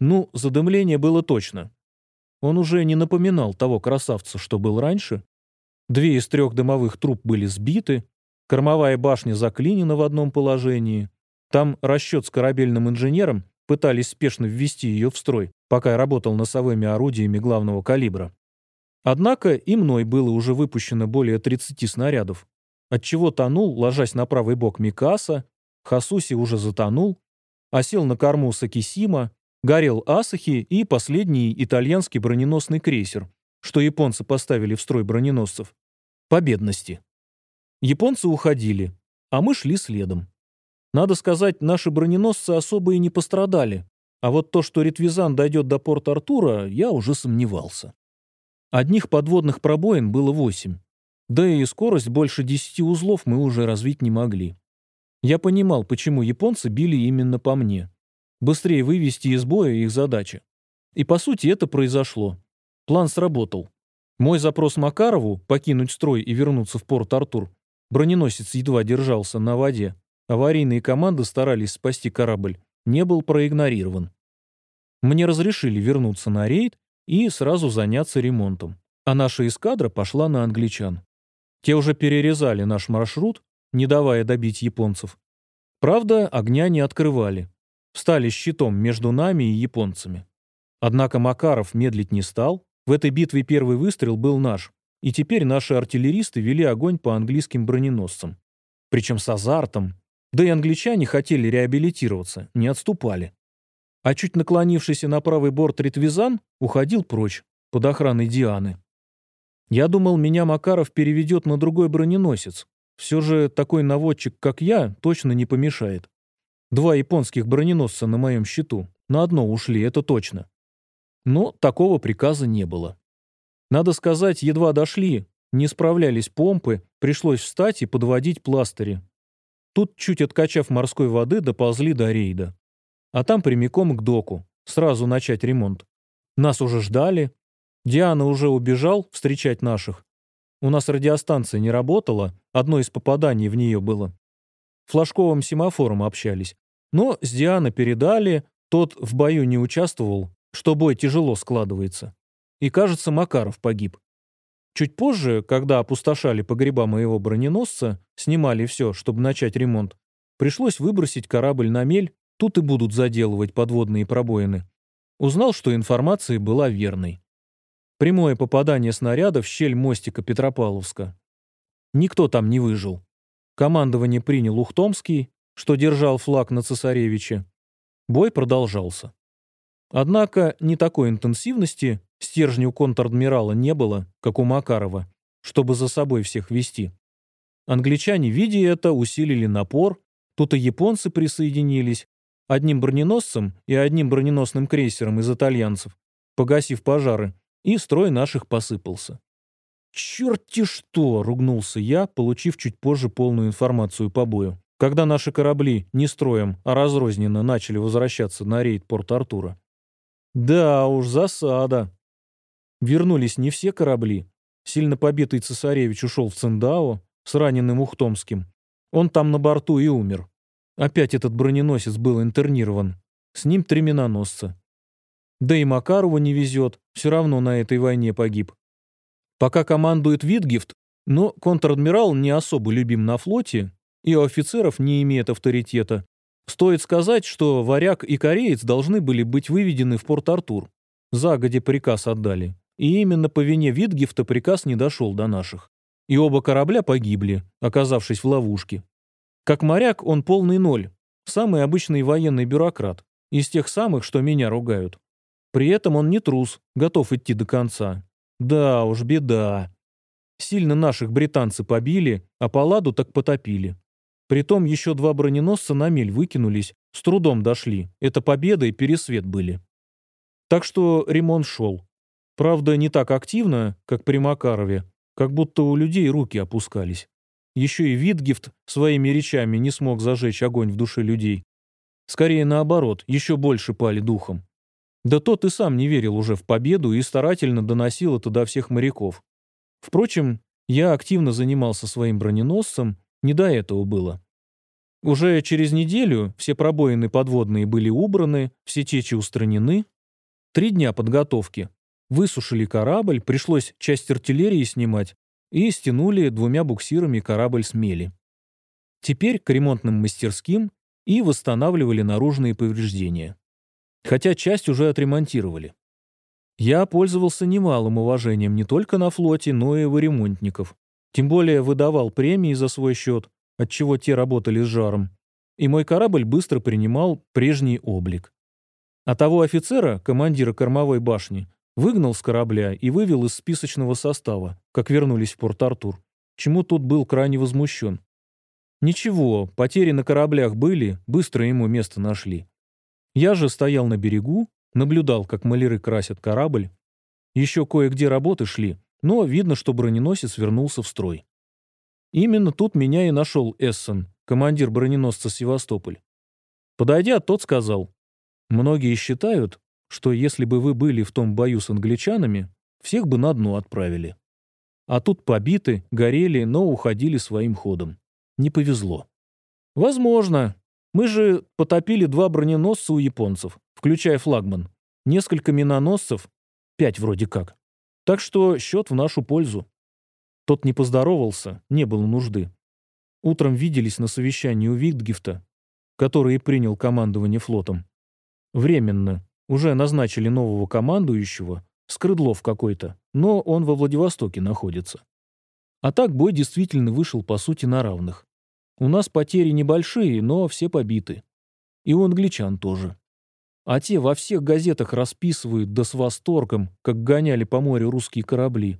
Ну, задымление было точно. Он уже не напоминал того красавца, что был раньше. Две из трех дымовых труб были сбиты, кормовая башня заклинена в одном положении. Там расчет с корабельным инженером пытались спешно ввести ее в строй, пока я работал носовыми орудиями главного калибра. Однако и мной было уже выпущено более 30 снарядов, отчего тонул, ложась на правый бок Микаса, Хасуси уже затонул, осел на корму Сакисима, горел Асахи и последний итальянский броненосный крейсер, что японцы поставили в строй броненосцев. По. Японцы уходили, а мы шли следом. Надо сказать, наши броненосцы особо и не пострадали, а вот то, что Ретвизан дойдет до порт Артура, я уже сомневался. Одних подводных пробоин было восемь. Да и скорость больше десяти узлов мы уже развить не могли. Я понимал, почему японцы били именно по мне. Быстрее вывести из боя их задача. И по сути это произошло. План сработал. Мой запрос Макарову покинуть строй и вернуться в порт Артур. Броненосец едва держался на воде. Аварийные команды старались спасти корабль. Не был проигнорирован. Мне разрешили вернуться на рейд и сразу заняться ремонтом. А наша эскадра пошла на англичан. Те уже перерезали наш маршрут, не давая добить японцев. Правда, огня не открывали. Встали щитом между нами и японцами. Однако Макаров медлить не стал. В этой битве первый выстрел был наш. И теперь наши артиллеристы вели огонь по английским броненосцам. Причем с азартом. Да и англичане хотели реабилитироваться, не отступали а чуть наклонившийся на правый борт Ритвизан уходил прочь, под охраной Дианы. Я думал, меня Макаров переведет на другой броненосец. Все же такой наводчик, как я, точно не помешает. Два японских броненосца на моем счету. На одно ушли, это точно. Но такого приказа не было. Надо сказать, едва дошли, не справлялись помпы, пришлось встать и подводить пластыри. Тут, чуть откачав морской воды, доползли до рейда. А там прямиком к доку, сразу начать ремонт. Нас уже ждали. Диана уже убежал встречать наших. У нас радиостанция не работала, одно из попаданий в нее было. Флажковым семафором общались. Но с Диана передали, тот в бою не участвовал, что бой тяжело складывается. И, кажется, Макаров погиб. Чуть позже, когда опустошали погреба моего броненосца, снимали все, чтобы начать ремонт, пришлось выбросить корабль на мель, тут и будут заделывать подводные пробоины. Узнал, что информация была верной. Прямое попадание снаряда в щель мостика Петропавловска. Никто там не выжил. Командование принял Ухтомский, что держал флаг на цесаревиче. Бой продолжался. Однако не такой интенсивности стержня у контр-адмирала не было, как у Макарова, чтобы за собой всех вести. Англичане, видя это, усилили напор, тут и японцы присоединились, одним броненосцем и одним броненосным крейсером из итальянцев, погасив пожары, и строй наших посыпался. «Черти что!» — ругнулся я, получив чуть позже полную информацию по бою, когда наши корабли не строем, а разрозненно начали возвращаться на рейд Порт-Артура. Да уж, засада. Вернулись не все корабли. Сильно побитый цесаревич ушел в Циндао с раненым Ухтомским. Он там на борту и умер. Опять этот броненосец был интернирован. С ним три миноносца. Да и Макарову не везет, все равно на этой войне погиб. Пока командует Витгифт, но контр-адмирал не особо любим на флоте и у офицеров не имеет авторитета. Стоит сказать, что варяг и кореец должны были быть выведены в Порт-Артур. Загоди приказ отдали. И именно по вине Витгифта приказ не дошел до наших. И оба корабля погибли, оказавшись в ловушке. Как моряк он полный ноль, самый обычный военный бюрократ, из тех самых, что меня ругают. При этом он не трус, готов идти до конца. Да уж, беда. Сильно наших британцы побили, а паладу так потопили. Притом еще два броненосца на мель выкинулись, с трудом дошли. Это победа и пересвет были. Так что ремонт шел. Правда, не так активно, как при Макарове, как будто у людей руки опускались. Еще и Витгифт своими речами не смог зажечь огонь в душе людей. Скорее наоборот, еще больше пали духом. Да тот и сам не верил уже в победу и старательно доносил это до всех моряков. Впрочем, я активно занимался своим броненосцем, не до этого было. Уже через неделю все пробоины подводные были убраны, все течи устранены. Три дня подготовки. Высушили корабль, пришлось часть артиллерии снимать и стянули двумя буксирами корабль с мели. Теперь к ремонтным мастерским и восстанавливали наружные повреждения. Хотя часть уже отремонтировали. Я пользовался немалым уважением не только на флоте, но и у ремонтников. Тем более выдавал премии за свой счет, отчего те работали с жаром. И мой корабль быстро принимал прежний облик. А того офицера, командира кормовой башни, выгнал с корабля и вывел из списочного состава, как вернулись в Порт-Артур, чему тот был крайне возмущен. Ничего, потери на кораблях были, быстро ему место нашли. Я же стоял на берегу, наблюдал, как маляры красят корабль. Еще кое-где работы шли, но видно, что броненосец вернулся в строй. Именно тут меня и нашел Эссен, командир броненосца «Севастополь». Подойдя, тот сказал, «Многие считают, что если бы вы были в том бою с англичанами, всех бы на дно отправили. А тут побиты, горели, но уходили своим ходом. Не повезло. Возможно. Мы же потопили два броненосца у японцев, включая флагман. Несколько миноносцев, пять вроде как. Так что счет в нашу пользу. Тот не поздоровался, не было нужды. Утром виделись на совещании у Витгифта, который и принял командование флотом. Временно. Уже назначили нового командующего, Скрыдлов какой-то, но он во Владивостоке находится. А так бой действительно вышел, по сути, на равных. У нас потери небольшие, но все побиты. И у англичан тоже. А те во всех газетах расписывают да с восторгом, как гоняли по морю русские корабли.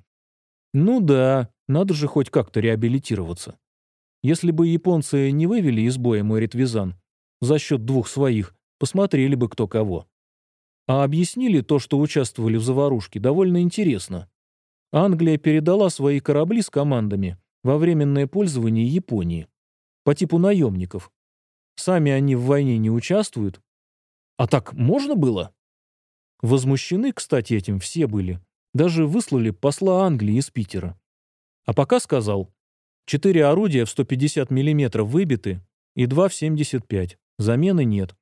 Ну да, надо же хоть как-то реабилитироваться. Если бы японцы не вывели из боя мой ретвизан, за счет двух своих, посмотрели бы кто кого. А объяснили то, что участвовали в заварушке, довольно интересно. Англия передала свои корабли с командами во временное пользование Японии по типу наемников. Сами они в войне не участвуют. А так можно было? Возмущены, кстати, этим все были. Даже выслали посла Англии из Питера. А пока сказал, четыре орудия в 150 мм выбиты и два в 75. Замены нет.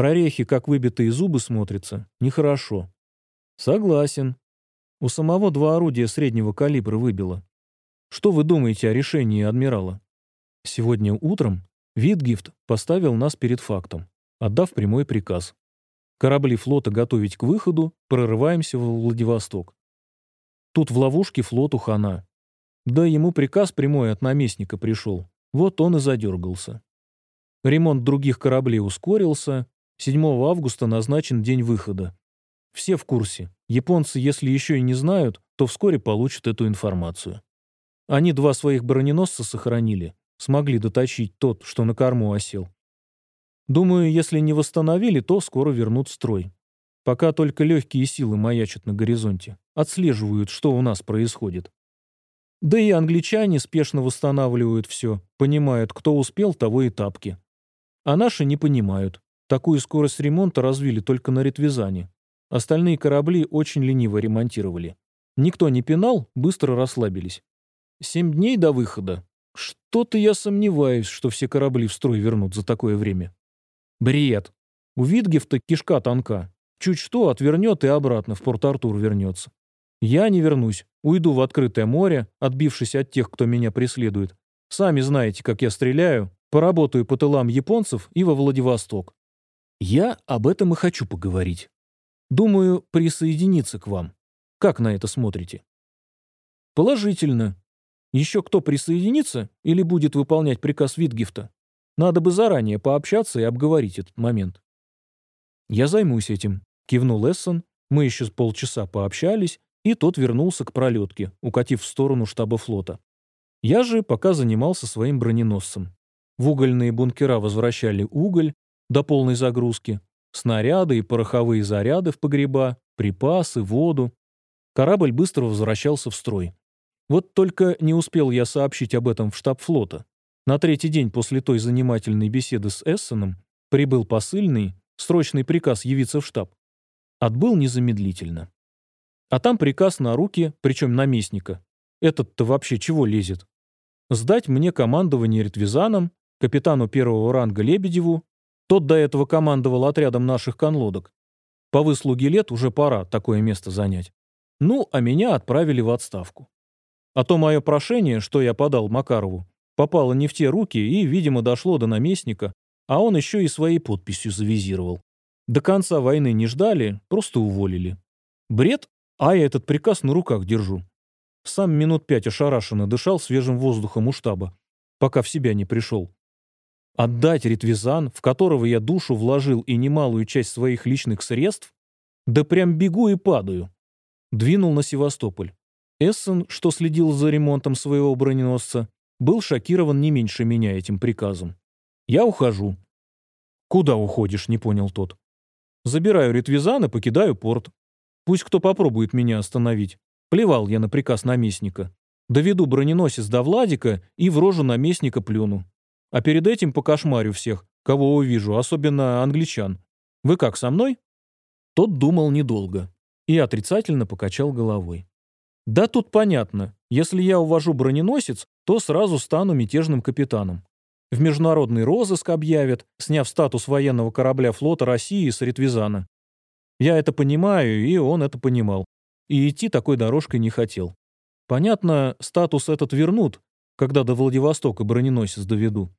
Прорехи, как выбитые зубы, смотрятся. Нехорошо. Согласен. У самого два орудия среднего калибра выбило. Что вы думаете о решении адмирала? Сегодня утром Витгифт поставил нас перед фактом, отдав прямой приказ. Корабли флота готовить к выходу, прорываемся во Владивосток. Тут в ловушке флоту хана. Да ему приказ прямой от наместника пришел. Вот он и задергался. Ремонт других кораблей ускорился. 7 августа назначен день выхода. Все в курсе. Японцы, если еще и не знают, то вскоре получат эту информацию. Они два своих броненосца сохранили, смогли доточить тот, что на корму осел. Думаю, если не восстановили, то скоро вернут строй. Пока только легкие силы маячат на горизонте, отслеживают, что у нас происходит. Да и англичане спешно восстанавливают все, понимают, кто успел, того и тапки. А наши не понимают. Такую скорость ремонта развили только на ретвизане. Остальные корабли очень лениво ремонтировали. Никто не пинал, быстро расслабились. Семь дней до выхода. Что-то я сомневаюсь, что все корабли в строй вернут за такое время. Бред. У Витгефта кишка тонка. Чуть что, отвернет и обратно в Порт-Артур вернется. Я не вернусь. Уйду в открытое море, отбившись от тех, кто меня преследует. Сами знаете, как я стреляю. Поработаю по тылам японцев и во Владивосток. Я об этом и хочу поговорить. Думаю, присоединиться к вам. Как на это смотрите? Положительно. Еще кто присоединится или будет выполнять приказ Витгифта? Надо бы заранее пообщаться и обговорить этот момент. Я займусь этим, кивнул Эссон. Мы еще с полчаса пообщались, и тот вернулся к пролетке, укатив в сторону штаба флота. Я же пока занимался своим броненосцем. В угольные бункера возвращали уголь до полной загрузки, Снаряды и пороховые заряды в погреба, припасы, воду. Корабль быстро возвращался в строй. Вот только не успел я сообщить об этом в штаб флота. На третий день после той занимательной беседы с Эссеном прибыл посыльный, срочный приказ явиться в штаб. Отбыл незамедлительно. А там приказ на руки, причем наместника. Этот-то вообще чего лезет? Сдать мне командование ретвизаном, капитану первого ранга Лебедеву тот до этого командовал отрядом наших конлодок. По выслуге лет уже пора такое место занять. Ну, а меня отправили в отставку. А то мое прошение, что я подал Макарову, попало не в те руки и, видимо, дошло до наместника, а он еще и своей подписью завизировал. До конца войны не ждали, просто уволили. Бред? А я этот приказ на руках держу. Сам минут пять ошарашенно дышал свежим воздухом у штаба, пока в себя не пришел. Отдать ретвизан, в которого я душу вложил и немалую часть своих личных средств? Да прям бегу и падаю. Двинул на Севастополь. Эссен, что следил за ремонтом своего броненосца, был шокирован не меньше меня этим приказом. Я ухожу. Куда уходишь, не понял тот. Забираю ретвизан и покидаю порт. Пусть кто попробует меня остановить. Плевал я на приказ наместника. Доведу броненосец до Владика и в рожу наместника плюну. А перед этим покошмарю всех, кого увижу, особенно англичан. Вы как, со мной?» Тот думал недолго и отрицательно покачал головой. «Да тут понятно. Если я увожу броненосец, то сразу стану мятежным капитаном. В международный розыск объявят, сняв статус военного корабля флота России с Ретвизана. Я это понимаю, и он это понимал. И идти такой дорожкой не хотел. Понятно, статус этот вернут, когда до Владивостока броненосец доведу.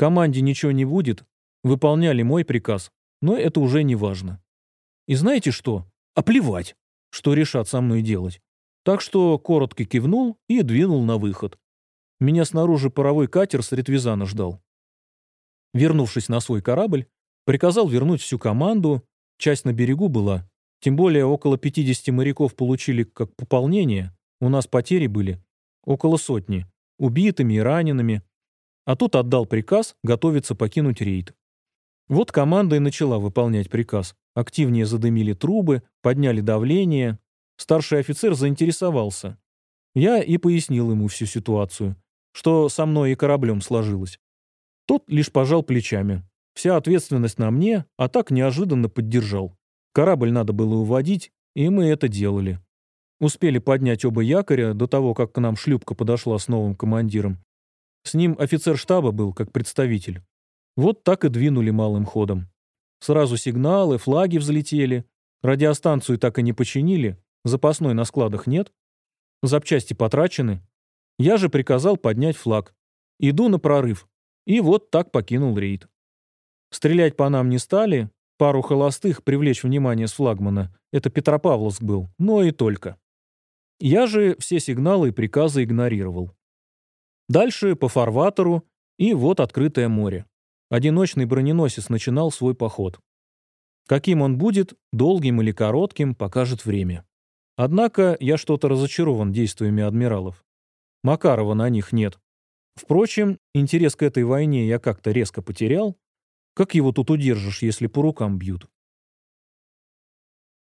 Команде ничего не будет, выполняли мой приказ, но это уже не важно. И знаете что? А плевать, что решат со мной делать. Так что коротко кивнул и двинул на выход. Меня снаружи паровой катер с ретвизана ждал. Вернувшись на свой корабль, приказал вернуть всю команду, часть на берегу была, тем более около 50 моряков получили как пополнение, у нас потери были около сотни, убитыми и ранеными, а тут отдал приказ готовиться покинуть рейд. Вот команда и начала выполнять приказ. Активнее задымили трубы, подняли давление. Старший офицер заинтересовался. Я и пояснил ему всю ситуацию, что со мной и кораблем сложилось. Тот лишь пожал плечами. Вся ответственность на мне, а так неожиданно поддержал. Корабль надо было уводить, и мы это делали. Успели поднять оба якоря до того, как к нам шлюпка подошла с новым командиром. С ним офицер штаба был, как представитель. Вот так и двинули малым ходом. Сразу сигналы, флаги взлетели. Радиостанцию так и не починили. Запасной на складах нет. Запчасти потрачены. Я же приказал поднять флаг. Иду на прорыв. И вот так покинул рейд. Стрелять по нам не стали. Пару холостых привлечь внимание с флагмана. Это Петропавловск был, но и только. Я же все сигналы и приказы игнорировал. Дальше по фарватеру, и вот открытое море. Одиночный броненосец начинал свой поход. Каким он будет, долгим или коротким, покажет время. Однако я что-то разочарован действиями адмиралов. Макарова на них нет. Впрочем, интерес к этой войне я как-то резко потерял. Как его тут удержишь, если по рукам бьют?